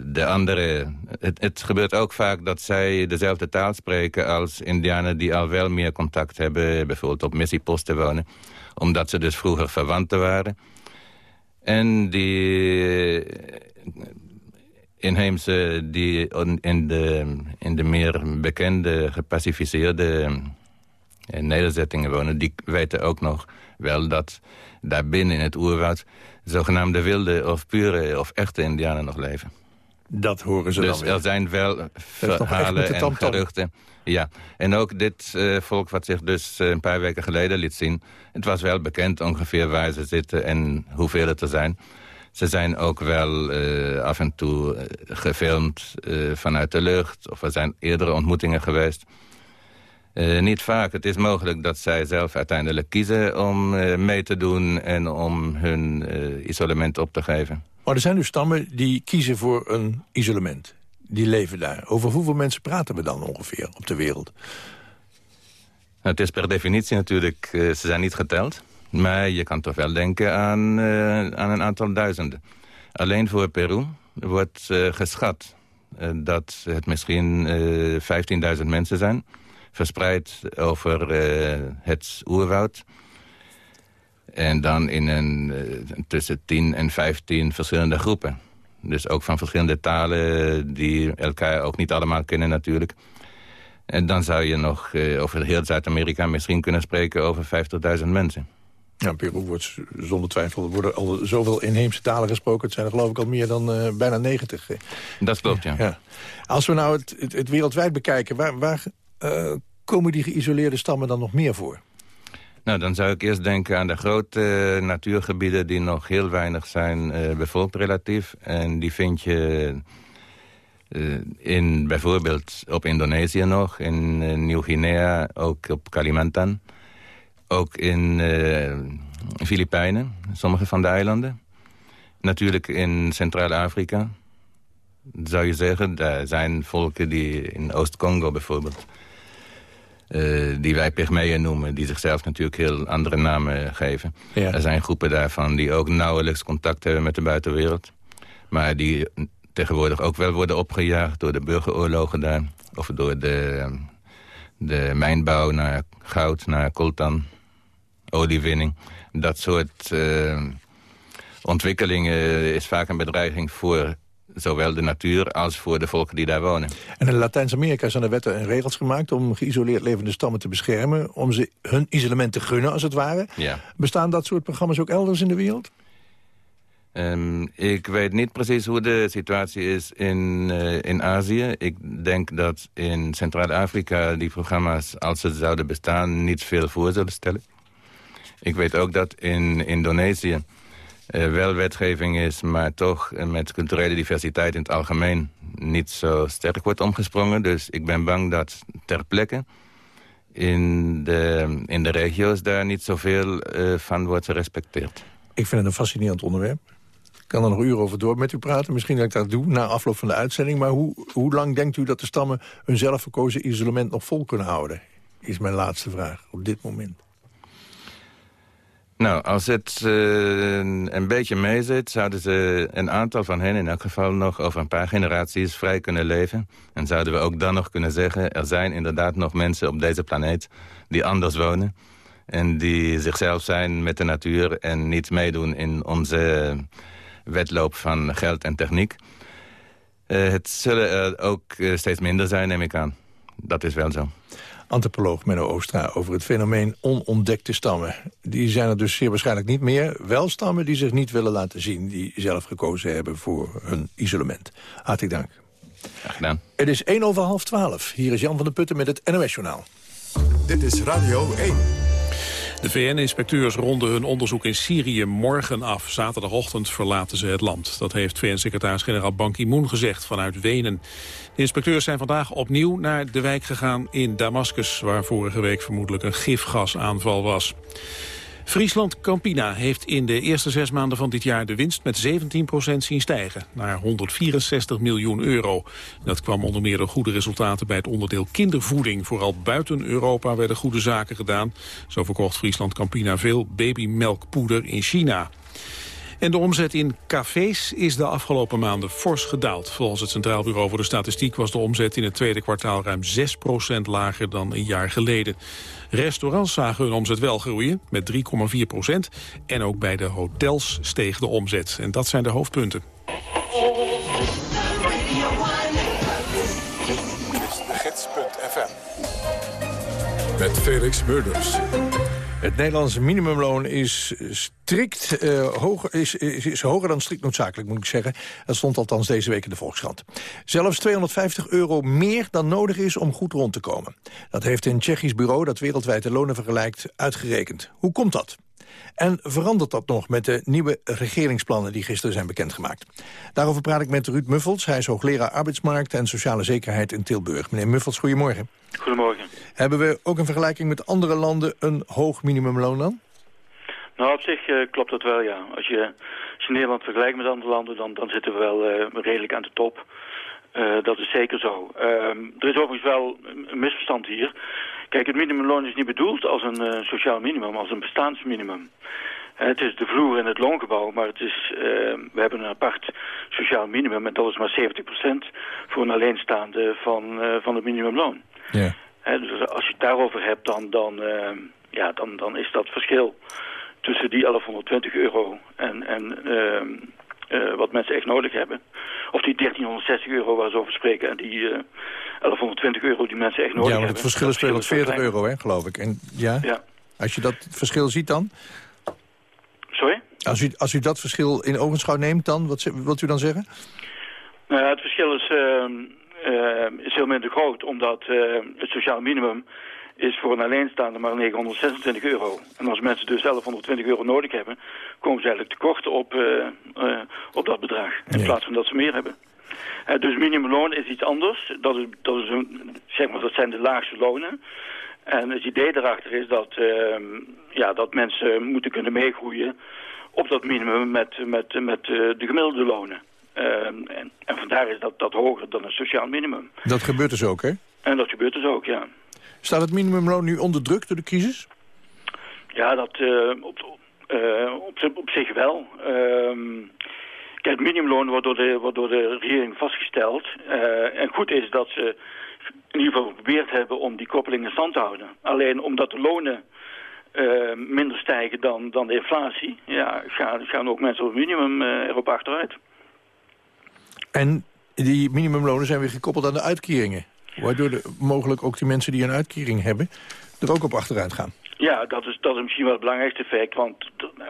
de andere, het, het, gebeurt ook vaak dat zij dezelfde taal spreken als indianen die al wel meer contact hebben, bijvoorbeeld op missieposten wonen omdat ze dus vroeger verwanten waren. En die inheemse die in de, in de meer bekende, gepacificeerde eh, nederzettingen wonen... die weten ook nog wel dat daar binnen in het oerwoud... zogenaamde wilde of pure of echte indianen nog leven.
Dat horen ze
dus
dan weer.
er zijn wel verhalen en geruchten. Ja, en ook dit uh, volk wat zich dus uh, een paar weken geleden liet zien... het was wel bekend ongeveer waar ze zitten en hoeveel het er zijn. Ze zijn ook wel uh, af en toe gefilmd vanuit de lucht... of er zijn eerdere ontmoetingen geweest. niet vaak. Het is mogelijk dat zij zelf uiteindelijk kiezen om mee te doen... en om hun isolement op te geven.
Maar er zijn dus stammen die kiezen voor een isolement. Die leven daar. Over hoeveel mensen praten we dan ongeveer op de wereld?
Het is per definitie natuurlijk, ze zijn niet geteld. Maar je kan toch wel denken aan, uh, aan een aantal duizenden. Alleen voor Peru wordt uh, geschat dat het misschien 15.000 mensen zijn. Verspreid over het oerwoud. En dan in een, tussen 10 en 15 verschillende groepen. Dus ook van verschillende talen die elkaar ook niet allemaal kennen natuurlijk. En dan zou je nog over heel Zuid-Amerika misschien kunnen spreken over 50.000 mensen.
Ja, Peru wordt zonder twijfel, er worden al zoveel inheemse talen gesproken. Het zijn er geloof ik al meer dan uh, bijna 90.
Dat klopt, ja. ja.
Als we nou het, het, het wereldwijd bekijken, waar, waar uh, komen die geïsoleerde stammen dan nog meer voor?
Nou, dan zou ik eerst denken aan de grote uh, natuurgebieden... die nog heel weinig zijn bevolkt relatief. En die vind je in, bijvoorbeeld op Indonesië nog... in Nieuw-Guinea, ook op Kalimantan. Ook in Filipijnen, sommige van de eilanden. Natuurlijk in Centraal-Afrika, zou je zeggen. Daar zijn volken die in Oost-Congo bijvoorbeeld uh, die wij pygmeeën noemen... die zichzelf natuurlijk heel andere namen geven. Er zijn groepen daarvan die ook nauwelijks contact hebben met de buitenwereld. Maar die tegenwoordig ook wel worden opgejaagd door de burgeroorlogen daar. Of door de, de mijnbouw naar goud, naar coltan, oliewinning. Dat soort uh, ontwikkelingen is vaak een bedreiging voor zowel de natuur als voor de volken die daar wonen.
En in Latijns-Amerika zijn er wetten en regels gemaakt... om geïsoleerd levende stammen te beschermen... om ze hun isolement te gunnen, als het ware.
Ja.
Bestaan dat soort programma's ook elders in de wereld?
Um, ik weet niet precies hoe de situatie is in, uh, in Azië. Ik denk dat in Centraal-Afrika die programma's, als ze zouden bestaan... niet veel voor zullen stellen. Ik weet ook dat in Indonesië uh, wel wetgeving is... maar toch uh, met culturele diversiteit in het algemeen niet zo sterk wordt omgesprongen. Dus ik ben bang dat ter plekke in de, in de regio's daar niet zoveel uh, van wordt gerespecteerd.
Ik vind het een fascinerend onderwerp. Ik kan er nog uren over door met u praten. Misschien dat ik dat doe na afloop van de uitzending. Maar hoe, hoe lang denkt u dat de stammen hun zelfverkozen isolement nog vol kunnen houden? Is mijn laatste vraag op dit moment.
Nou, als het uh, een beetje meezit... zouden ze een aantal van hen in elk geval nog over een paar generaties vrij kunnen leven. En zouden we ook dan nog kunnen zeggen... er zijn inderdaad nog mensen op deze planeet die anders wonen. En die zichzelf zijn met de natuur en niet meedoen in onze wedloop van geld en techniek. Uh, het zullen er ook uh, steeds minder zijn, neem ik aan. Dat is wel zo
antropoloog Menno Oostra over het fenomeen onontdekte stammen. Die zijn er dus zeer waarschijnlijk niet meer. Wel stammen die zich niet willen laten zien... die zelf gekozen hebben voor hun isolement. Hartelijk dank.
Graag gedaan.
Het is 1 over half 12. Hier is Jan van der Putten met het NOS-journaal.
Dit is Radio 1.
De VN-inspecteurs ronden hun onderzoek in Syrië morgen af. Zaterdagochtend verlaten ze het land. Dat heeft VN-secretaris-generaal Ban Ki-moon gezegd vanuit Wenen. De inspecteurs zijn vandaag opnieuw naar de wijk gegaan in Damascus... waar vorige week vermoedelijk een gifgasaanval was. Friesland Campina heeft in de eerste zes maanden van dit jaar de winst met 17% zien stijgen, naar 164 miljoen euro. Dat kwam onder meer door goede resultaten bij het onderdeel kindervoeding. Vooral buiten Europa werden goede zaken gedaan. Zo verkocht Friesland Campina veel babymelkpoeder in China. En de omzet in cafés is de afgelopen maanden fors gedaald. Volgens het Centraal Bureau voor de Statistiek was de omzet in het tweede kwartaal ruim 6% lager dan een jaar geleden. Restaurants zagen hun omzet wel groeien met 3,4 procent. En ook bij de hotels steeg de omzet. En dat zijn de hoofdpunten.
Met Felix.
Het Nederlandse minimumloon is, strikt, uh, hoger, is, is, is, hoger dan strikt noodzakelijk, moet ik zeggen. Dat stond althans deze week in de Volkskrant. Zelfs 250 euro meer dan nodig is om goed rond te komen. Dat heeft een Tsjechisch bureau dat wereldwijd de lonen vergelijkt uitgerekend. Hoe komt dat? En verandert dat nog met de nieuwe regeringsplannen die gisteren zijn bekendgemaakt? Daarover praat ik met Ruud Muffels. Hij is hoogleraar arbeidsmarkt en sociale zekerheid in Tilburg. Meneer Muffels, goedemorgen.
Goedemorgen.
Hebben we ook in vergelijking met andere landen een hoog minimumloon dan?
Nou, op zich uh, klopt dat wel, ja. Als je, als je Nederland vergelijkt met andere landen, dan, dan zitten we wel uh, redelijk aan de top. Uh, dat is zeker zo. Ehm, er is overigens wel een misverstand hier. Kijk, het minimumloon is niet bedoeld als een sociaal minimum, als een bestaansminimum. Het is de vloer in het loongebouw, maar het is, we hebben een apart sociaal minimum... en dat is maar 70% voor een alleenstaande van, van het minimumloon. Ja. dus als je het daarover hebt, dan, dan, ja, dan, dan is dat verschil tussen die 1120 euro en, en uh, wat mensen echt nodig hebben. Of die 1360 euro waar ze over spreken en die uh, eh, 1120 euro die mensen echt nodig
hebben.
Ja,
het verschil is 240 euro, hè, geloof ik. En, ja?
ja?
Als je dat verschil ziet dan?
Sorry?
Als u, als u dat verschil in ogenschouw neemt dan, wat wilt u dan zeggen?
Nou, het verschil is, uh, is heel minder groot, omdat het sociaal minimum is voor een alleenstaande maar 926 euro. En als mensen dus 1120 euro nodig hebben, komen ze eigenlijk tekort op, uh, uh, op dat bedrag. In plaats van dat ze meer hebben. Uh, dus minimumloon is iets anders. Dat, is, dat, is een, zeg maar, dat zijn de laagste lonen. En het idee daarachter is dat, ehm, ja, dat mensen moeten kunnen meegroeien op dat minimum met, met, met de gemiddelde lonen. Ehm, en, en vandaar is dat, dat hoger dan een sociaal minimum.
Dat gebeurt dus ook, hè?
En dat gebeurt dus ook, ja.
Staat het minimumloon nu onder druk door de crisis?
Ja, dat uh, op, uh, op, op, zich wel. Uh, kijk, het minimumloon wordt door de, wordt door de regering vastgesteld. Uh, en goed is dat ze in ieder geval geprobeerd hebben om die koppeling in stand te houden. Alleen omdat de lonen minder stijgen dan, dan de inflatie... Ja, gaan, gaan ook mensen op het minimum erop achteruit.
En die minimumlonen zijn weer gekoppeld aan de uitkeringen? Waardoor de, mogelijk ook die mensen die een uitkering hebben... er ook op achteruit gaan.
Ja, dat is, dat is misschien wel het belangrijkste effect. Want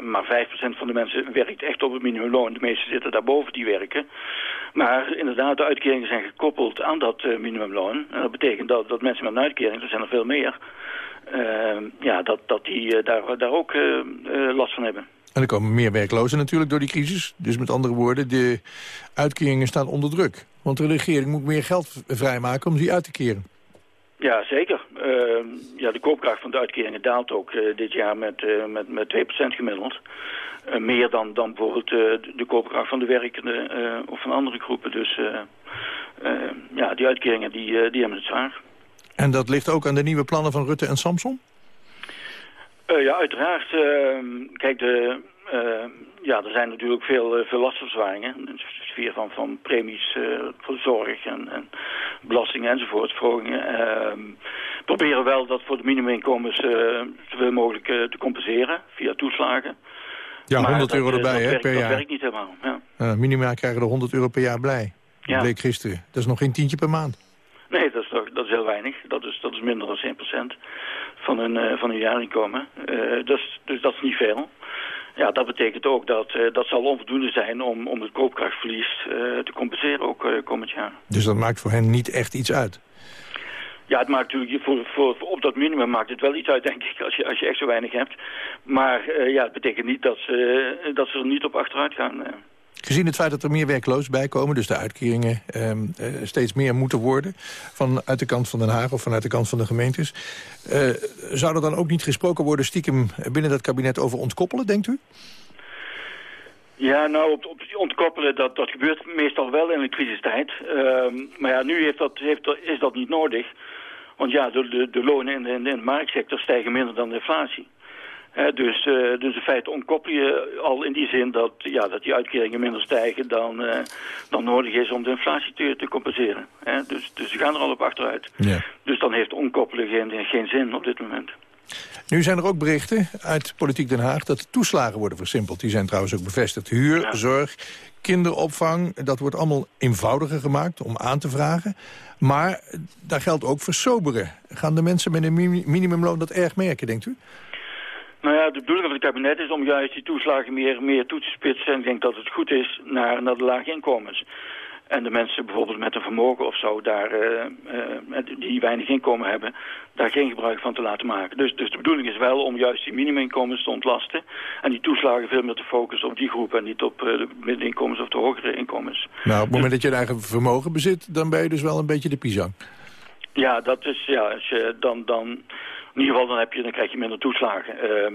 maar 5% van de mensen werkt echt op het minimumloon. De meesten zitten daarboven die werken. Maar inderdaad, de uitkeringen zijn gekoppeld aan dat uh, minimumloon. En dat betekent dat, dat mensen met een uitkering, er zijn er veel meer... Uh, ja, dat, dat die uh, daar, daar ook last van hebben.
En er komen meer werklozen natuurlijk door die crisis. Dus met andere woorden, de uitkeringen staan onder druk. Want de regering moet meer geld vrijmaken om die uit te keren.
Ja, zeker. Uh, ja, de koopkracht van de uitkeringen daalt ook uh, dit jaar met, uh, met, met 2% gemiddeld. meer dan, dan bijvoorbeeld de koopkracht van de werkenden of van andere groepen. Dus ja, die uitkeringen die, die hebben het zwaar.
En dat ligt ook aan de nieuwe plannen van Rutte en Samson?
Uh, ja, uiteraard. Uh, kijk, de, uh, ja, er zijn natuurlijk veel, veel lastverzwaringen. In de sfeer van, van premies voor de zorg en, en belastingen enzovoort, verhogingen. Ehm, proberen wel dat voor de minimuminkomens zoveel mogelijk te compenseren via toeslagen.
Ja, 100 euro erbij hè, per
dat
jaar.
Dat werkt niet helemaal, ja.
minima krijgen er 100 euro per jaar blij. Dat
Ja.
bleek gisteren. Dat is nog geen tientje per maand.
Nee, dat is, heel weinig. Dat is, dat is minder dan 1% van hun, eh, van hun jaarinkomen. Eh, dus, dus dat is niet veel. Ja, dat betekent ook dat eh, dat zal onvoldoende zijn om, om het koopkrachtverlies te compenseren ook komend jaar.
Dus dat maakt voor hen niet echt iets uit.
Ja, het maakt natuurlijk voor, voor, voor op dat minimum maakt het wel iets uit, denk ik, als je, als je echt zo weinig hebt. Maar ja, het betekent niet dat ze, dat ze er niet op achteruit gaan.
Gezien het feit dat er meer werkloos bij komen... dus de uitkeringen ehm, eh, steeds meer moeten worden... vanuit de kant van Den Haag of vanuit de kant van de gemeentes... eh, zou er dan ook niet gesproken worden stiekem binnen dat kabinet over ontkoppelen, denkt u?
Ja, nou, op, op ontkoppelen, dat, dat gebeurt meestal wel in een crisistijd. Ehm, maar ja, nu heeft dat, heeft is dat niet nodig. Want ja, de, de, de lonen in de, in de marktsector stijgen minder dan de inflatie. Dus, eh, dus in feite ontkoppel je al in die zin dat, ja, dat die uitkeringen minder stijgen dan, eh, dan nodig is om de inflatie te, te compenseren. Dus, dus ze gaan er al op achteruit.
Ja.
Dus dan heeft ontkoppelen geen, geen zin op dit moment.
Nu zijn er ook berichten uit Politiek Den Haag... dat de toeslagen worden versimpeld. Die zijn trouwens ook bevestigd. Huur, zorg, kinderopvang, dat wordt allemaal eenvoudiger gemaakt om aan te vragen. Maar daar geldt ook voor soberen. Gaan de mensen met een mini- minimumloon dat erg merken, denkt u?
Nou ja, de bedoeling van het kabinet is om juist die toeslagen meer, meer toe te spitsen. En ik denk dat het goed is naar, naar de lage inkomens. En de mensen bijvoorbeeld met een vermogen of zo, daar, eh, eh, die weinig inkomen hebben, daar geen gebruik van te laten maken. Dus, dus de bedoeling is wel om juist die minimuminkomens te ontlasten. En die toeslagen veel meer te focussen op die groep en niet op eh, de middeninkomens of de hogere inkomens.
Nou, op het moment dat je een eigen vermogen bezit... dan ben je dus wel een beetje de pisang.
Ja, dat is, ja, als je dan, dan, in ieder geval dan, heb je, dan krijg je minder toeslagen. Ehm,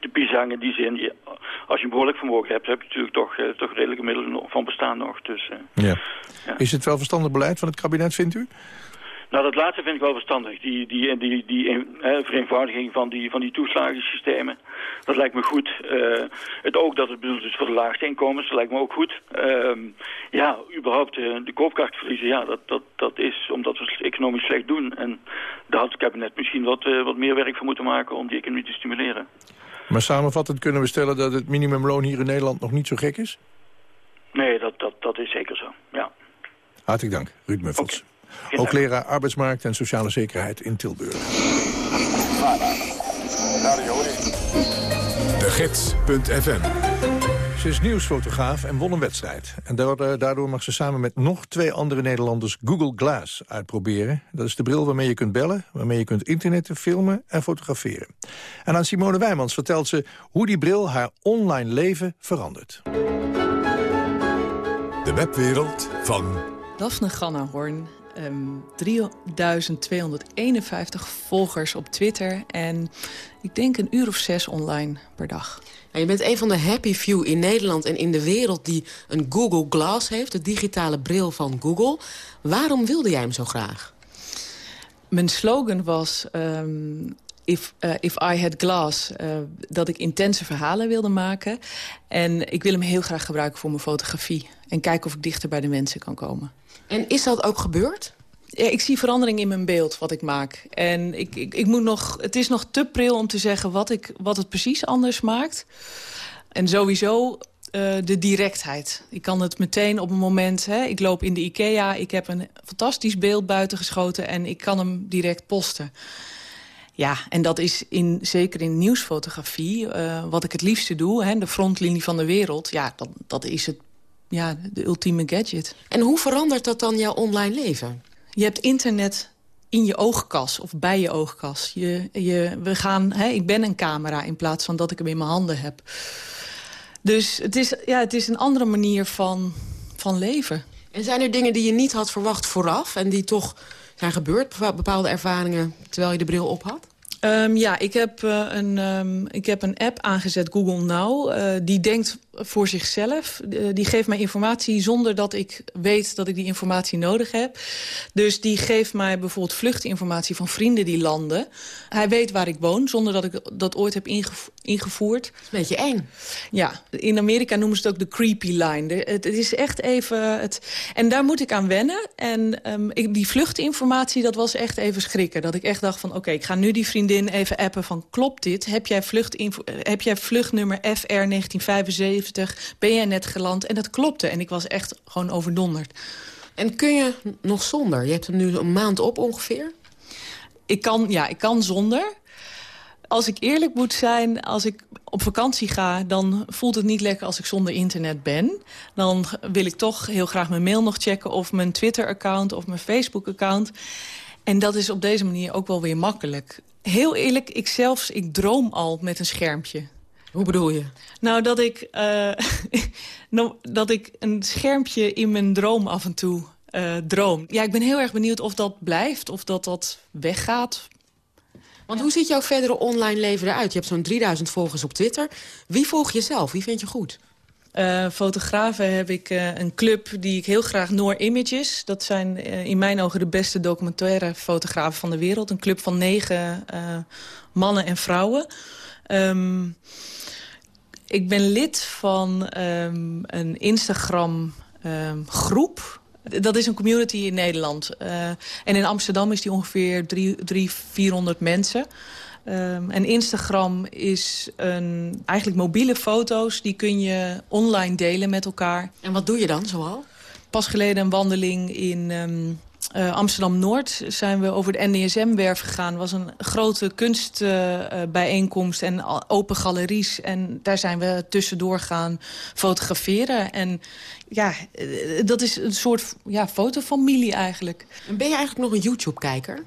de pisang in die zin, als je een behoorlijk vermogen hebt, heb je natuurlijk toch, eh, toch redelijke middelen van bestaan nog. Dus, eh,
Ja. Is het wel verstandig beleid van het kabinet, vindt u?
Nou, dat laatste vind ik wel verstandig. Die, die, die, die eh, vereenvoudiging van die, van die toeslagensystemen, dat lijkt me goed. Eh, het ook dat het bedoeld is voor de laagste inkomens, dat lijkt me ook goed. Ehm, ja, überhaupt eh, de koopkrachtverliezen, ja, dat, dat, dat is omdat we het economisch slecht doen. En daar had het kabinet misschien wat, wat meer werk van moeten maken om die economie te stimuleren.
Maar samenvattend kunnen we stellen dat het minimumloon hier in Nederland nog niet zo gek is?
Nee, dat, dat, dat is zeker zo, ja.
Hartelijk dank, Ruud Muffels. Ook leraar arbeidsmarkt en sociale zekerheid in Tilburg.
De Gids.fm
Ze is nieuwsfotograaf en won een wedstrijd. En daardoor, daardoor mag ze samen met nog twee andere Nederlanders Google Glass uitproberen. Dat is de bril waarmee je kunt bellen, waarmee je kunt internetten, filmen en fotograferen. En aan Simone Wijmans vertelt ze hoe die bril haar online leven verandert.
De webwereld van
Daphne Gannahorn, ehm 3251 volgers op Twitter... en ik denk een uur of zes online per dag.
je bent een van de happy few in Nederland en in de wereld... die een Google Glass heeft, de digitale bril van Google. Waarom wilde jij hem zo graag?
Mijn slogan was... ehm, If, eh, if I had glass, eh, dat ik intense verhalen wilde maken. En ik wil hem heel graag gebruiken voor mijn fotografie. En kijken of ik dichter bij de mensen kan komen.
En is dat ook gebeurd?
Ja, ik zie verandering in mijn beeld wat ik maak. En ik, ik, ik moet nog, het is nog te pril om te zeggen wat, ik, wat het precies anders maakt. En sowieso eh, de directheid. Ik kan het meteen op een moment... Hè, ik loop in de IKEA, ik heb een fantastisch beeld buiten geschoten... en ik kan hem direct posten. Ja, en dat is in, zeker in nieuwsfotografie eh, wat ik het liefste doe. Hè, de frontlinie van de wereld. Ja, dat, dat is het, ja, de ultieme gadget.
En hoe verandert dat dan jouw online leven?
Je hebt internet in je oogkas of bij je oogkas. Je, je, we gaan, hè, ik ben een camera in plaats van dat ik hem in mijn handen heb. Dus het is, ja, het is een andere manier van, van leven.
En zijn er dingen die je niet had verwacht vooraf... en die toch zijn gebeurd, bepaalde ervaringen... terwijl je de bril op had?
Um, ja, ik heb, uh, een, um, ik heb een app aangezet, Google Now. Uh, die denkt voor zichzelf. Die geeft mij informatie zonder dat ik weet dat ik die informatie nodig heb. Dus die geeft mij bijvoorbeeld vluchtinformatie van vrienden die landen. Hij weet waar ik woon, zonder dat ik dat ooit heb ingevoerd.
een beetje eng.
Ja, in Amerika noemen ze het ook de creepy line. het, is echt even... Het, en daar moet ik aan wennen. En um, ik, die vluchtinformatie, dat was echt even schrikken. Dat ik echt dacht van, oké, ik ga nu die vriendin even appen van... klopt dit? Heb jij, heb jij vluchtnummer FR 1975? Ben jij net geland? En dat klopte. En ik was echt gewoon overdonderd.
En kun je nog zonder? Je hebt hem nu een maand op ongeveer.
Ik kan, ja, ik kan zonder. Als ik eerlijk moet zijn, als ik op vakantie ga... dan voelt het niet lekker als ik zonder internet ben. Dan wil ik toch heel graag mijn mail nog checken... of mijn Twitter-account of mijn Facebook-account. En dat is op deze manier ook wel weer makkelijk. Heel eerlijk, ik zelfs, ik droom al met een schermpje.
Hoe bedoel je?
Nou, dat ik, uh, [laughs] dat ik een schermpje in mijn droom af en toe uh, droom. Ja, ik ben heel erg benieuwd of dat blijft, of dat dat weggaat.
Want hoe ziet jouw verdere online leven eruit? Je hebt zo'n 3000 volgers op Twitter. Wie volg je zelf? Wie vind je goed?
Uh, fotografen heb ik uh, een club die ik heel graag Noor Images. Dat zijn uh, in mijn ogen de beste documentaire fotografen van de wereld. Een club van negen mannen en vrouwen. Um, ik ben lid van um, een Instagram um, groep. Dat is een community in Nederland. Uh, en in Amsterdam is die ongeveer 300, 400 mensen. Um, en Instagram is een, eigenlijk mobiele foto's. Die kun je online delen met elkaar.
En wat doe je dan zoal?
Pas geleden een wandeling in uh, Amsterdam-Noord zijn we over de NDSM-werf gegaan. Was een grote kunstbijeenkomst uh, en open galeries. En daar zijn we tussendoor gaan fotograferen. En ja, dat is een soort ja, fotofamilie eigenlijk.
En ben je eigenlijk nog een YouTube-kijker?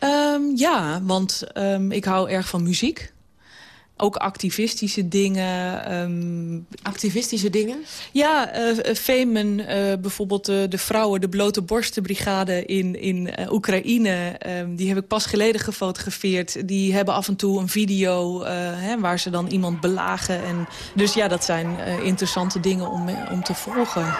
Um, ja, want um, ik hou erg van muziek. Ook activistische dingen. Um...
Activistische dingen?
Ja, uh, Femen, uh, bijvoorbeeld uh, de vrouwen, de blote borstenbrigade in, in Oekraïne. Um, die heb ik pas geleden gefotografeerd. Die hebben af en toe een video hè, waar ze dan iemand belagen. En, dus ja, dat zijn interessante dingen om, om te volgen.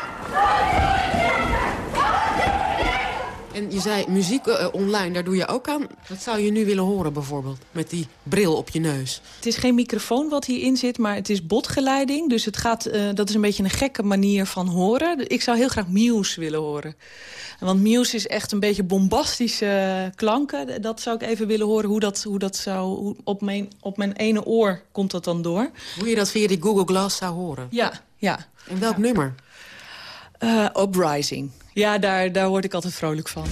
En je zei muziek uh, online, daar doe je ook aan. Wat zou je nu willen horen bijvoorbeeld? Met die bril op je neus.
Het is geen microfoon wat hierin zit, maar het is botgeleiding. Dus het gaat, uh, dat is een beetje een gekke manier van horen. Ik zou heel graag Muse willen horen. Want Muse is echt een beetje bombastische klanken. Dat zou ik even willen horen hoe dat, hoe dat zou... Hoe op, mijn, op mijn ene oor komt dat dan door.
Hoe je dat via die Google Glass zou horen?
Ja, ja.
En welk nummer?
Uh, Uprising. Ja, daar, daar word ik altijd vrolijk van.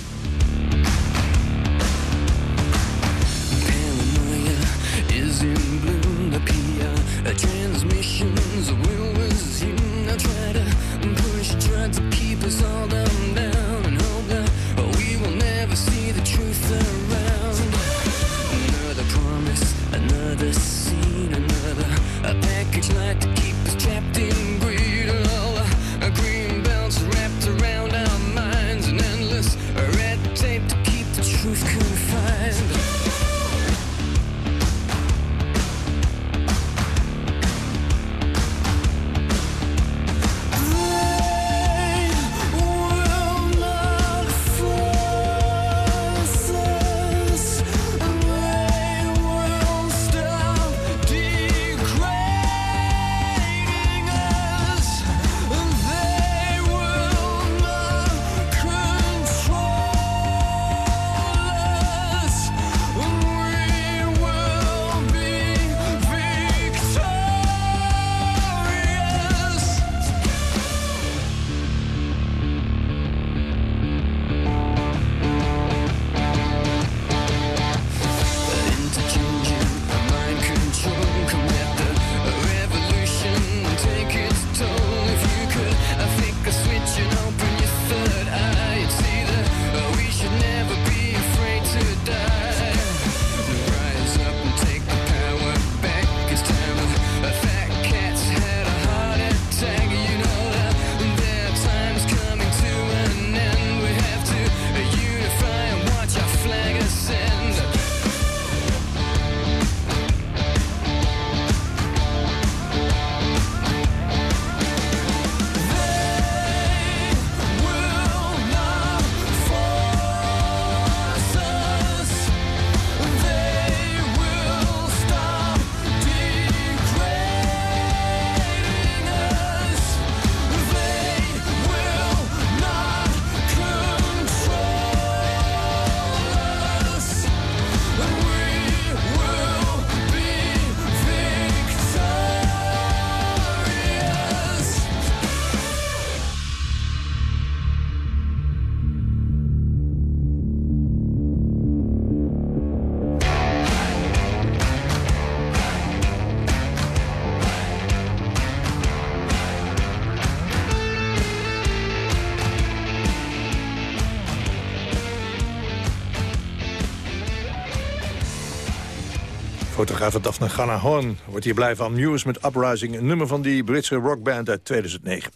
Fotograaf Daphne Ganna Horn wordt hier blij van. News met Uprising, een nummer van die Britse rockband uit 2009.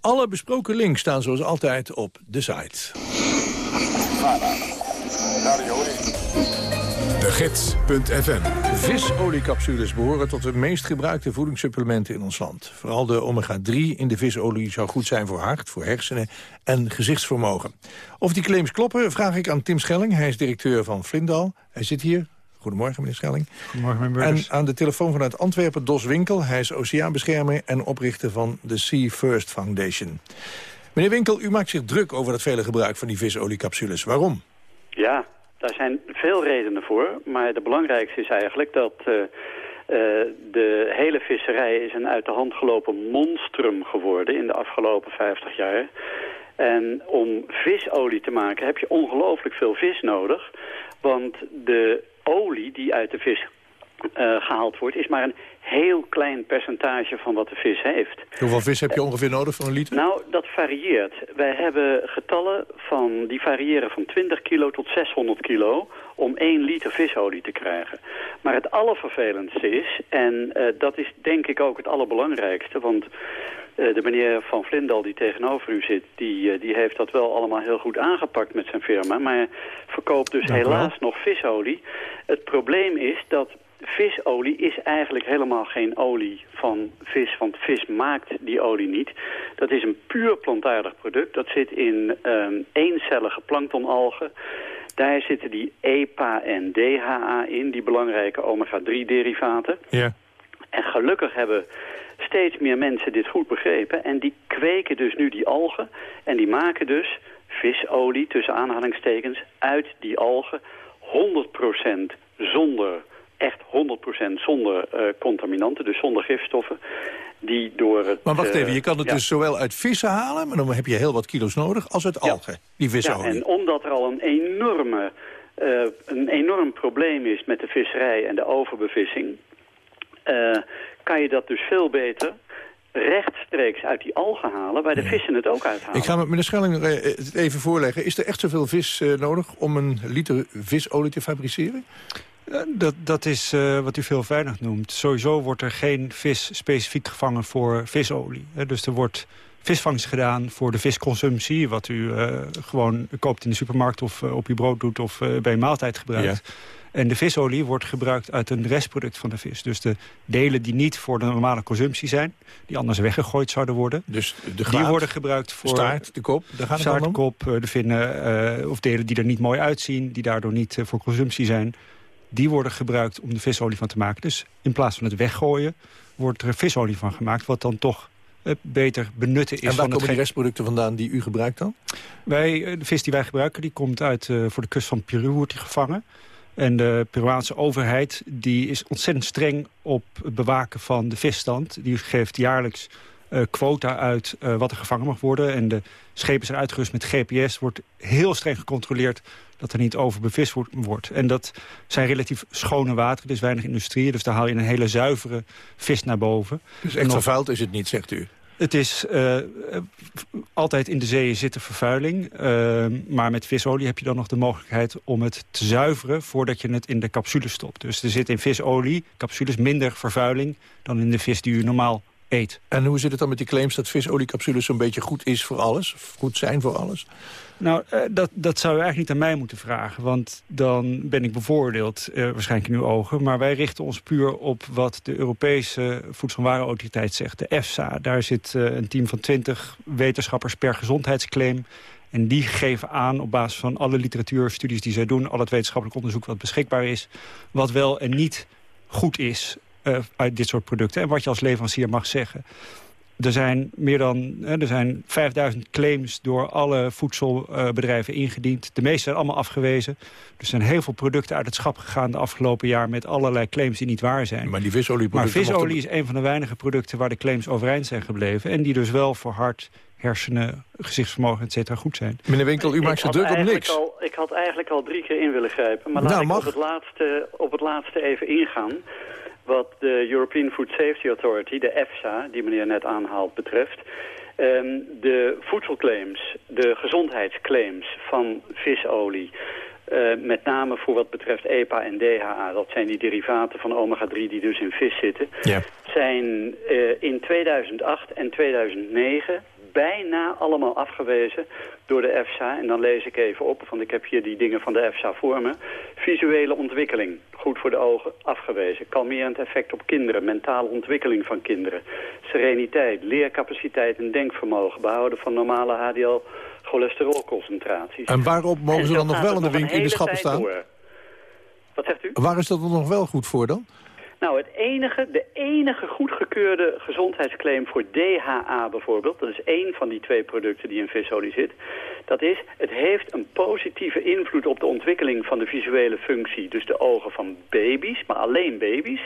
Alle besproken links staan zoals altijd op de site.
De Gids.fm
Visoliecapsules behoren tot de meest gebruikte voedingssupplementen in ons land. Vooral de omega-3 in de visolie zou goed zijn voor hart, voor hersenen en gezichtsvermogen. Of die claims kloppen, vraag ik aan Tim Schelling. Hij is directeur van Vlindal. Hij zit hier. Goedemorgen, meneer Schelling.
Goedemorgen, meneer
En aan de telefoon vanuit Antwerpen, Dos Winkel. Hij is oceaanbeschermer en oprichter van de Sea First Foundation. Meneer Winkel, u maakt zich druk over het vele gebruik van die visoliecapsules. Waarom?
Ja, daar zijn veel redenen voor. Maar de belangrijkste is eigenlijk dat uh, uh, de hele visserij is een uit de hand gelopen monstrum geworden in de afgelopen 50 jaar. En om visolie te maken heb je ongelooflijk veel vis nodig. Want de olie die uit de vis uh, gehaald wordt, is maar een heel klein percentage van wat de vis heeft.
Hoeveel vis heb je ongeveer nodig voor een liter?
Nou, dat varieert. Wij hebben getallen van, die variëren van 20 kilo tot 600 kilo om 1 liter visolie te krijgen. Maar het allervervelendste is, en uh, dat is denk ik ook het allerbelangrijkste... want uh, de meneer Van Vlindal die tegenover u zit... Die, uh, die heeft dat wel allemaal heel goed aangepakt met zijn firma... maar verkoopt dus helaas nog visolie. Het probleem is dat visolie is eigenlijk helemaal geen olie van vis, want vis maakt die olie niet. Dat is een puur plantaardig product. Dat zit in um, eencellige planktonalgen. Daar zitten die EPA en DHA in, die belangrijke omega-3-derivaten.
Ja.
En gelukkig hebben steeds meer mensen dit goed begrepen. En die kweken dus nu die algen. En die maken dus visolie, tussen aanhalingstekens, uit die algen 100% zonder echt 100% zonder uh, contaminanten, dus zonder gifstoffen, die door het...
Maar wacht
uh,
even, je kan het
ja.
dus zowel uit vissen halen... maar dan heb je heel wat kilo's nodig, als uit algen, die
Ja,
visolie.
en omdat er al een enorme, uh, een enorm probleem is met de visserij en de overbevissing... uh, kan je dat dus veel beter rechtstreeks uit die algen halen... waar de vissen het ook uithalen.
Ik ga met meneer Schelling eh, het even voorleggen. Is er echt zoveel vis eh, nodig om een liter visolie te fabriceren?
Dat, dat is uh, wat u veel veilig noemt. Sowieso wordt er geen vis specifiek gevangen voor visolie. Hè. Dus er wordt visvangst gedaan voor de visconsumptie... wat u uh, gewoon koopt in de supermarkt of op uw brood doet... of bij een maaltijd gebruikt. Ja. En de visolie wordt gebruikt uit een restproduct van de vis. Dus de delen die niet voor de normale consumptie zijn... die anders weggegooid zouden worden...
Dus de
die worden gebruikt voor...
De staart, de kop, daar gaat het
staart,
dan om?
kop, de vinnen uh, of delen die er niet mooi uitzien... die daardoor niet uh, voor consumptie zijn... die worden gebruikt om de visolie van te maken. Dus in plaats van het weggooien wordt er visolie van gemaakt... wat dan toch uh, beter benutten is.
En waar
van
komen die restproducten vandaan die u gebruikt dan?
Wij, de vis die wij gebruiken die komt uit voor de kust van Peru wordt die gevangen... En de Peruaanse overheid die is ontzettend streng op het bewaken van de visstand. Die geeft jaarlijks quota uit uh, wat er gevangen mag worden. En de schepen zijn uitgerust met GPS. wordt heel streng gecontroleerd dat er niet overbevist wordt. En dat zijn relatief schone wateren, dus weinig industrie. Dus daar haal je een hele zuivere vis naar boven.
Dus echt vervuild is het niet, zegt u?
Het is uh, altijd in de zeeën zitten vervuiling. Uh, maar met visolie heb je dan nog de mogelijkheid om het te zuiveren... voordat je het in de capsule stopt. Dus er zit in visolie, capsules, minder vervuiling... dan in de vis die u normaal eet.
En hoe zit het dan met die claims dat visoliecapsules zo'n beetje goed is voor alles? Goed zijn voor alles?
Nou, uh, dat, dat zou u eigenlijk niet aan mij moeten vragen. Want dan ben ik bevoordeeld, uh, waarschijnlijk in uw ogen. Maar wij richten ons puur op wat de Europese Voedsel- en Warenautoriteit zegt. De EFSA, daar zit uh, een team van 20 wetenschappers per gezondheidsclaim. En die geven aan op basis van alle literatuurstudies die zij doen... al het wetenschappelijk onderzoek wat beschikbaar is... wat wel en niet goed is uh, uit dit soort producten. En wat je als leverancier mag zeggen. Er zijn meer dan er zijn 5000 claims door alle voedselbedrijven ingediend. De meeste zijn allemaal afgewezen. Er zijn heel veel producten uit het schap gegaan de afgelopen jaar... met allerlei claims die niet waar zijn.
Maar die visolie
Maar visolie is een van de weinige producten waar de claims overeind zijn gebleven. En die dus wel voor hart, hersenen, gezichtsvermogen, et cetera, goed zijn.
Meneer Winkel, u maakt zich druk op niks.
Al, ik had eigenlijk al drie keer in willen grijpen. Maar laat
nou,
ik
mag.
op het, laatste, op het laatste even ingaan wat de European Food Safety Authority, de EFSA, die meneer net aanhaalt, betreft. Um, de voedselclaims, de gezondheidsclaims van visolie... Eh, met name voor wat betreft EPA en DHA. Dat zijn die derivaten van omega-3 die dus in vis zitten.
Ja.
Zijn eh, in 2008 en 2009 bijna allemaal afgewezen door de EFSA. En dan lees ik even op, want ik heb hier die dingen van de EFSA voor me. Visuele ontwikkeling, goed voor de ogen, afgewezen. Kalmerend effect op kinderen, mentale ontwikkeling van kinderen. Sereniteit, leercapaciteit en denkvermogen. Behouden van normale HDL cholesterolconcentraties.
En waarop mogen ze dan nog wel in de, in de schappen staan?
door. Wat zegt u?
Waar is dat dan nog wel goed voor dan?
Nou, het enige, de enige goedgekeurde gezondheidsclaim voor DHA bijvoorbeeld... dat is één van die twee producten die in visolie zit... dat is, het heeft een positieve invloed op de ontwikkeling van de visuele functie. Dus de ogen van baby's, maar alleen baby's.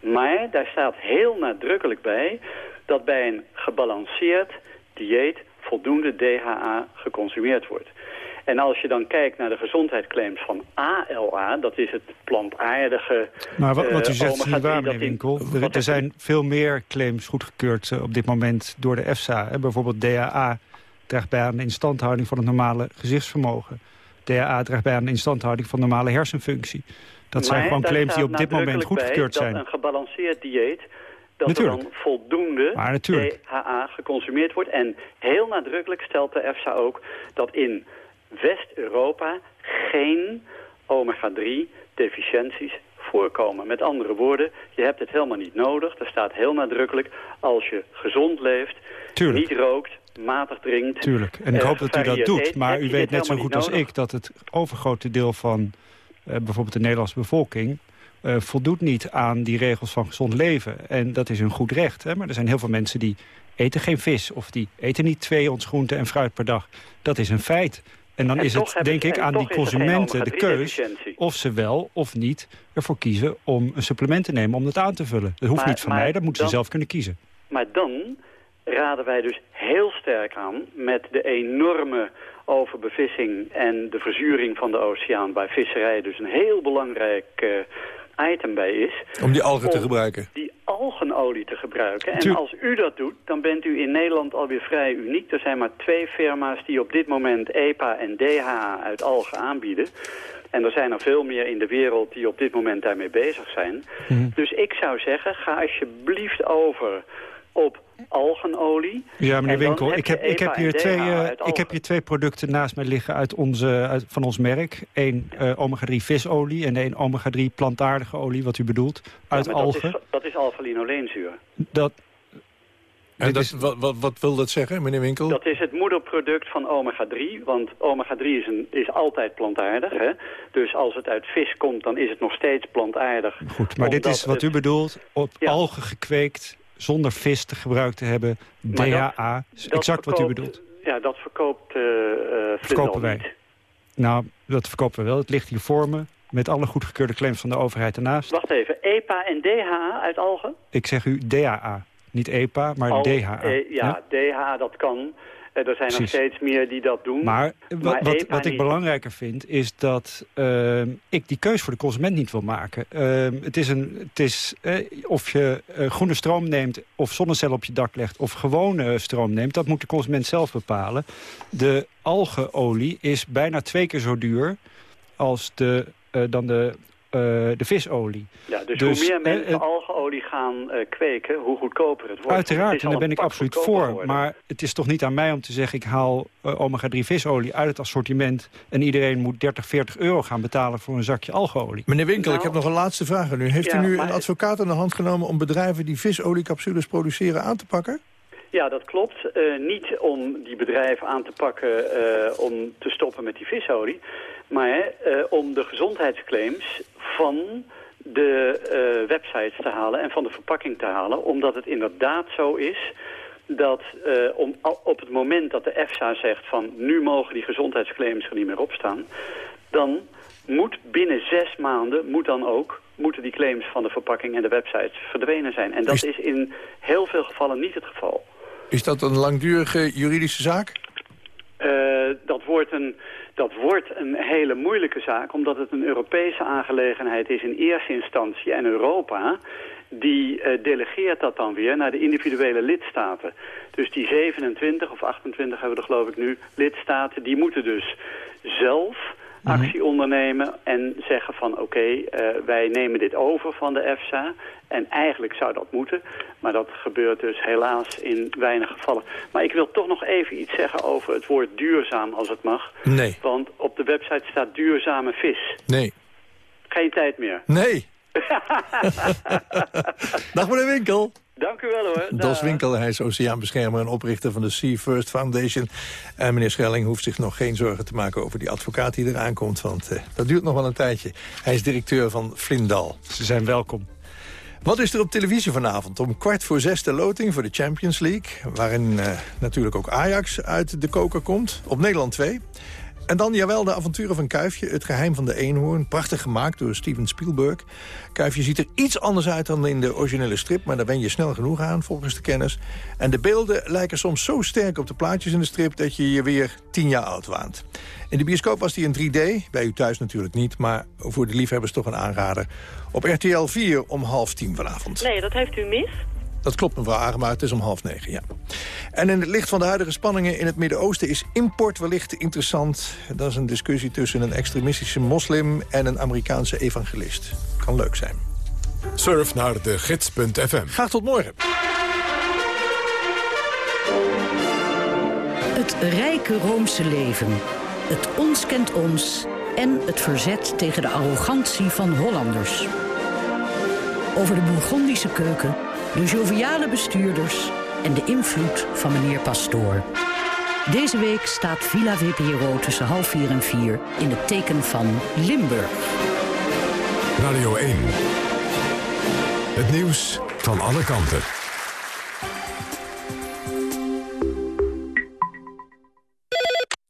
Maar daar staat heel nadrukkelijk bij... dat bij een gebalanceerd dieet voldoende DHA geconsumeerd wordt. En als je dan kijkt naar de gezondheidsclaims van ALA... dat is het plantaardige
Maar wat, wat u
eh,
zegt is niet
omega-3
waar, meneer
in-
Winkel. Er, er zijn veel meer claims goedgekeurd eh, op dit moment door de EFSA. Hè. Bijvoorbeeld DHA draagt bij aan de instandhouding van het normale gezichtsvermogen. DHA draagt bij aan de instandhouding van normale hersenfunctie. Dat zijn
Maar
gewoon claims die op dit moment goedgekeurd
bij
zijn.
dat een gebalanceerd dieet... dat
Natuurlijk.
er dan voldoende. DHA geconsumeerd wordt. En heel nadrukkelijk stelt de EFSA ook... dat in West-Europa geen omega-3 deficiënties voorkomen. Met andere woorden, je hebt het helemaal niet nodig. Er staat heel nadrukkelijk, als je gezond leeft,
Tuurlijk.
niet rookt, matig drinkt...
Tuurlijk. En ik
eh,
hoop dat u dat doet.
eet,
Maar u weet net zo goed als
nodig.
ik dat het overgrote deel van eh, bijvoorbeeld de Nederlandse bevolking... eh, voldoet niet aan die regels van gezond leven. En dat is hun goed recht. Hè? Maar er zijn heel veel mensen die eten geen vis... of die eten niet twee ons groente en fruit per dag. Dat is een feit. En dan
En
is het, denk ik, aan die consumenten de
omega-3
keus... of ze wel of niet ervoor kiezen om een supplement te nemen... om dat aan te vullen. Dat hoeft
Maar-
niet van mij, dat moeten ze zelf kunnen kiezen.
Maar dan raden wij dus heel sterk aan met de enorme overbevissing en de verzuring van de oceaan bij visserij dus een heel belangrijk eh, item bij is.
Om die algen te gebruiken.
Die algenolie te gebruiken. En
Tuur-
als u dat doet, dan bent u in Nederland alweer vrij uniek. Er zijn maar twee firma's die op dit moment EPA en DHA uit algen aanbieden. En er zijn er veel meer in de wereld die op dit moment daarmee bezig zijn.
Mhm.
Dus ik zou zeggen, ga alsjeblieft over op algenolie.
Ja, meneer Winkel,
heb
ik heb, ik, heb hier twee, eh, ik heb hier twee producten naast mij liggen uit onze, uit, van ons merk. Eén eh, omega-3 visolie en één omega-3 plantaardige olie, wat u bedoelt, uit
Ja,
algen.
Dat is, dat is alpha-linoleenzuur.
Dat,
En dat, wat, wat, wat wil dat zeggen, meneer Winkel?
Dat is het moederproduct van omega-3. Want omega-3 is, een, is altijd plantaardig. Hè? Dus als het uit vis komt, dan is het nog steeds plantaardig.
goed, maar dit is wat u bedoelt, op algen gekweekt, zonder vis te gebruik te hebben,
dat-
DHA,
dat
exact wat u bedoelt.
Ja, dat verkoopt eh
Verkopen wij.
niet.
Nou, dat verkopen we wel. Het ligt hier voor me, met alle goedgekeurde claims van de overheid ernaast.
Wacht even, EPA en DHA uit algen?
Ik zeg u DHA, niet EPA, maar
Al-
DHA.
eh, ja, DHA, dat kan. Eh, er zijn nog steeds meer die dat doen.
Maar wat, wat, wat ik
niet.
belangrijker vind, is dat ehm, ik die keus voor de consument niet wil maken. Ehm, het is, een, het is eh, of je eh, groene stroom neemt, of zonnecellen op je dak legt... of gewone stroom neemt, dat moet de consument zelf bepalen. De algenolie is bijna twee keer zo duur als de, eh, dan de, eh, de visolie.
Ja, dus,
Dus,
hoe meer
eh,
mensen
eh,
algolie gaan eh, kweken, hoe goedkoper het wordt.
Uiteraard, en daar ben ik absoluut voor.
geworden.
Maar het is toch niet aan mij om te zeggen... ik haal eh, omega-3 visolie uit het assortiment... en iedereen moet 30, 40 euro gaan betalen voor een zakje algeolie.
Meneer Winkel, ik heb nog een laatste vraag aan u. Heeft
Nou, Ja,
u nu een advocaat aan de hand genomen... om bedrijven die visoliecapsules produceren aan te pakken?
Ja, dat klopt. Eh, niet om die bedrijven aan te pakken eh, om te stoppen met die visolie. Maar eh, om de gezondheidsclaims van de eh, websites te halen en van de verpakking te halen. Omdat het inderdaad zo is dat eh, om, op het moment dat de EFSA zegt van nu mogen die gezondheidsclaims er niet meer op staan. Dan moet binnen zes maanden moet dan ook moeten die claims van de verpakking en de websites verdwenen zijn. En dat
Is-
is in heel veel gevallen niet het geval.
Is dat een langdurige juridische zaak?
Dat, wordt een, dat wordt een hele moeilijke zaak, omdat het een Europese aangelegenheid is in eerste instantie. En Europa, die eh, delegeert dat dan weer naar de individuele lidstaten. Dus die 27 of 28 hebben we er geloof ik nu, lidstaten, die moeten dus zelf actie ondernemen en zeggen van oké, eh, wij nemen dit over van de EFSA. En eigenlijk zou dat moeten, maar dat gebeurt dus helaas in weinig gevallen. Maar ik wil toch nog even iets zeggen over het woord duurzaam, als het mag.
Nee.
Want op de website staat duurzame vis.
Nee.
Geen tijd meer.
Nee. [laughs] Dag meneer Winkel.
Dank u wel hoor.
Dos Winkel, hij is oceaanbeschermer en oprichter van de Sea First Foundation. En meneer Schelling hoeft zich nog geen zorgen te maken over die advocaat die eraan komt. Want uh, dat duurt nog wel een tijdje. Hij is directeur van Vlindal.
Ze zijn welkom.
Wat is er op televisie vanavond? Om kwart voor zes de loting voor de Champions League. Waarin uh, natuurlijk ook Ajax uit de koker komt. Op Nederland 2. En dan, jawel, de avonturen van Kuifje, het geheim van de eenhoorn. Prachtig gemaakt door Steven Spielberg. Kuifje ziet er iets anders uit dan in de originele strip... maar daar ben je snel genoeg aan, volgens de kennis. En de beelden lijken soms zo sterk op de plaatjes in de strip... dat je je weer tien jaar oud waant. In de bioscoop was die in 3D, bij u thuis natuurlijk niet... maar voor de liefhebbers toch een aanrader. Op RTL 4 om half tien vanavond.
Nee, dat heeft u mis.
Dat klopt, mevrouw Agema, het is om half negen, ja. En in het licht van de huidige spanningen in het Midden-Oosten... is import wellicht interessant. Dat is een discussie tussen een extremistische moslim... en een Amerikaanse evangelist. Kan leuk zijn.
Surf naar de gids.fm.
Graag tot morgen.
Het rijke Roomse leven. Het ons kent ons. En het verzet tegen de arrogantie van Hollanders. Over de Bourgondische keuken de joviale bestuurders en de invloed van meneer Pastoor. Deze week staat Villa VPRO tussen half vier en vier in het teken van Limburg.
Radio 1. Het nieuws van alle kanten.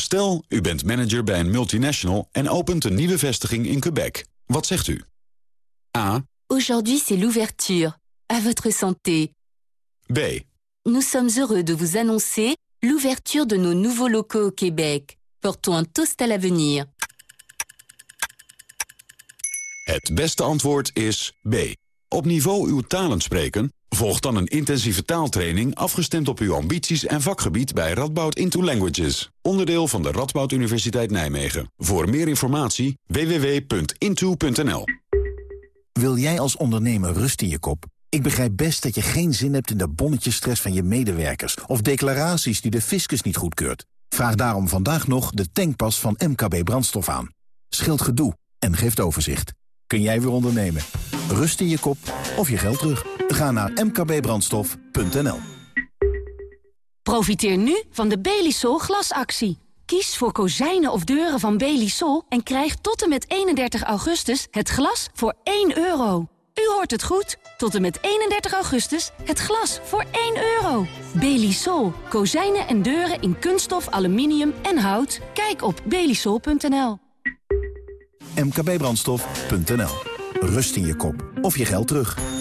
Stel, u bent manager bij een multinational en opent een nieuwe vestiging in Quebec. Wat zegt u? A.
Aujourd'hui, c'est l'ouverture. À votre santé.
B.
Nous sommes heureux de vous annoncer l'ouverture de nos nouveaux locaux au Québec. Portons un toast à l'avenir.
Het beste antwoord is B. Op niveau uw talen spreken? Volg dan een intensieve taaltraining afgestemd op uw ambities en vakgebied bij Radboud Into Languages. Onderdeel van de Radboud Universiteit Nijmegen. Voor meer informatie www.into.nl
Wil jij als ondernemer rust in je kop? Ik begrijp best dat je geen zin hebt in de bonnetjesstress van je medewerkers... of declaraties die de fiscus niet goedkeurt. Vraag daarom vandaag nog de tankpas van MKB Brandstof aan. Scheelt gedoe en geeft overzicht. Kun jij weer ondernemen? Rust in je kop of je geld terug? Ga naar mkbbrandstof.nl
Profiteer nu van de Belisol glasactie. Kies voor kozijnen of deuren van Belisol en krijg tot en met 31 augustus het glas voor 1 euro. U hoort het goed. Tot en met 31 augustus het glas voor 1 euro. Belisol. Kozijnen en deuren in kunststof, aluminium en hout. Kijk op belisol.nl.
mkbbrandstof.nl Rust in je kop of je geld terug.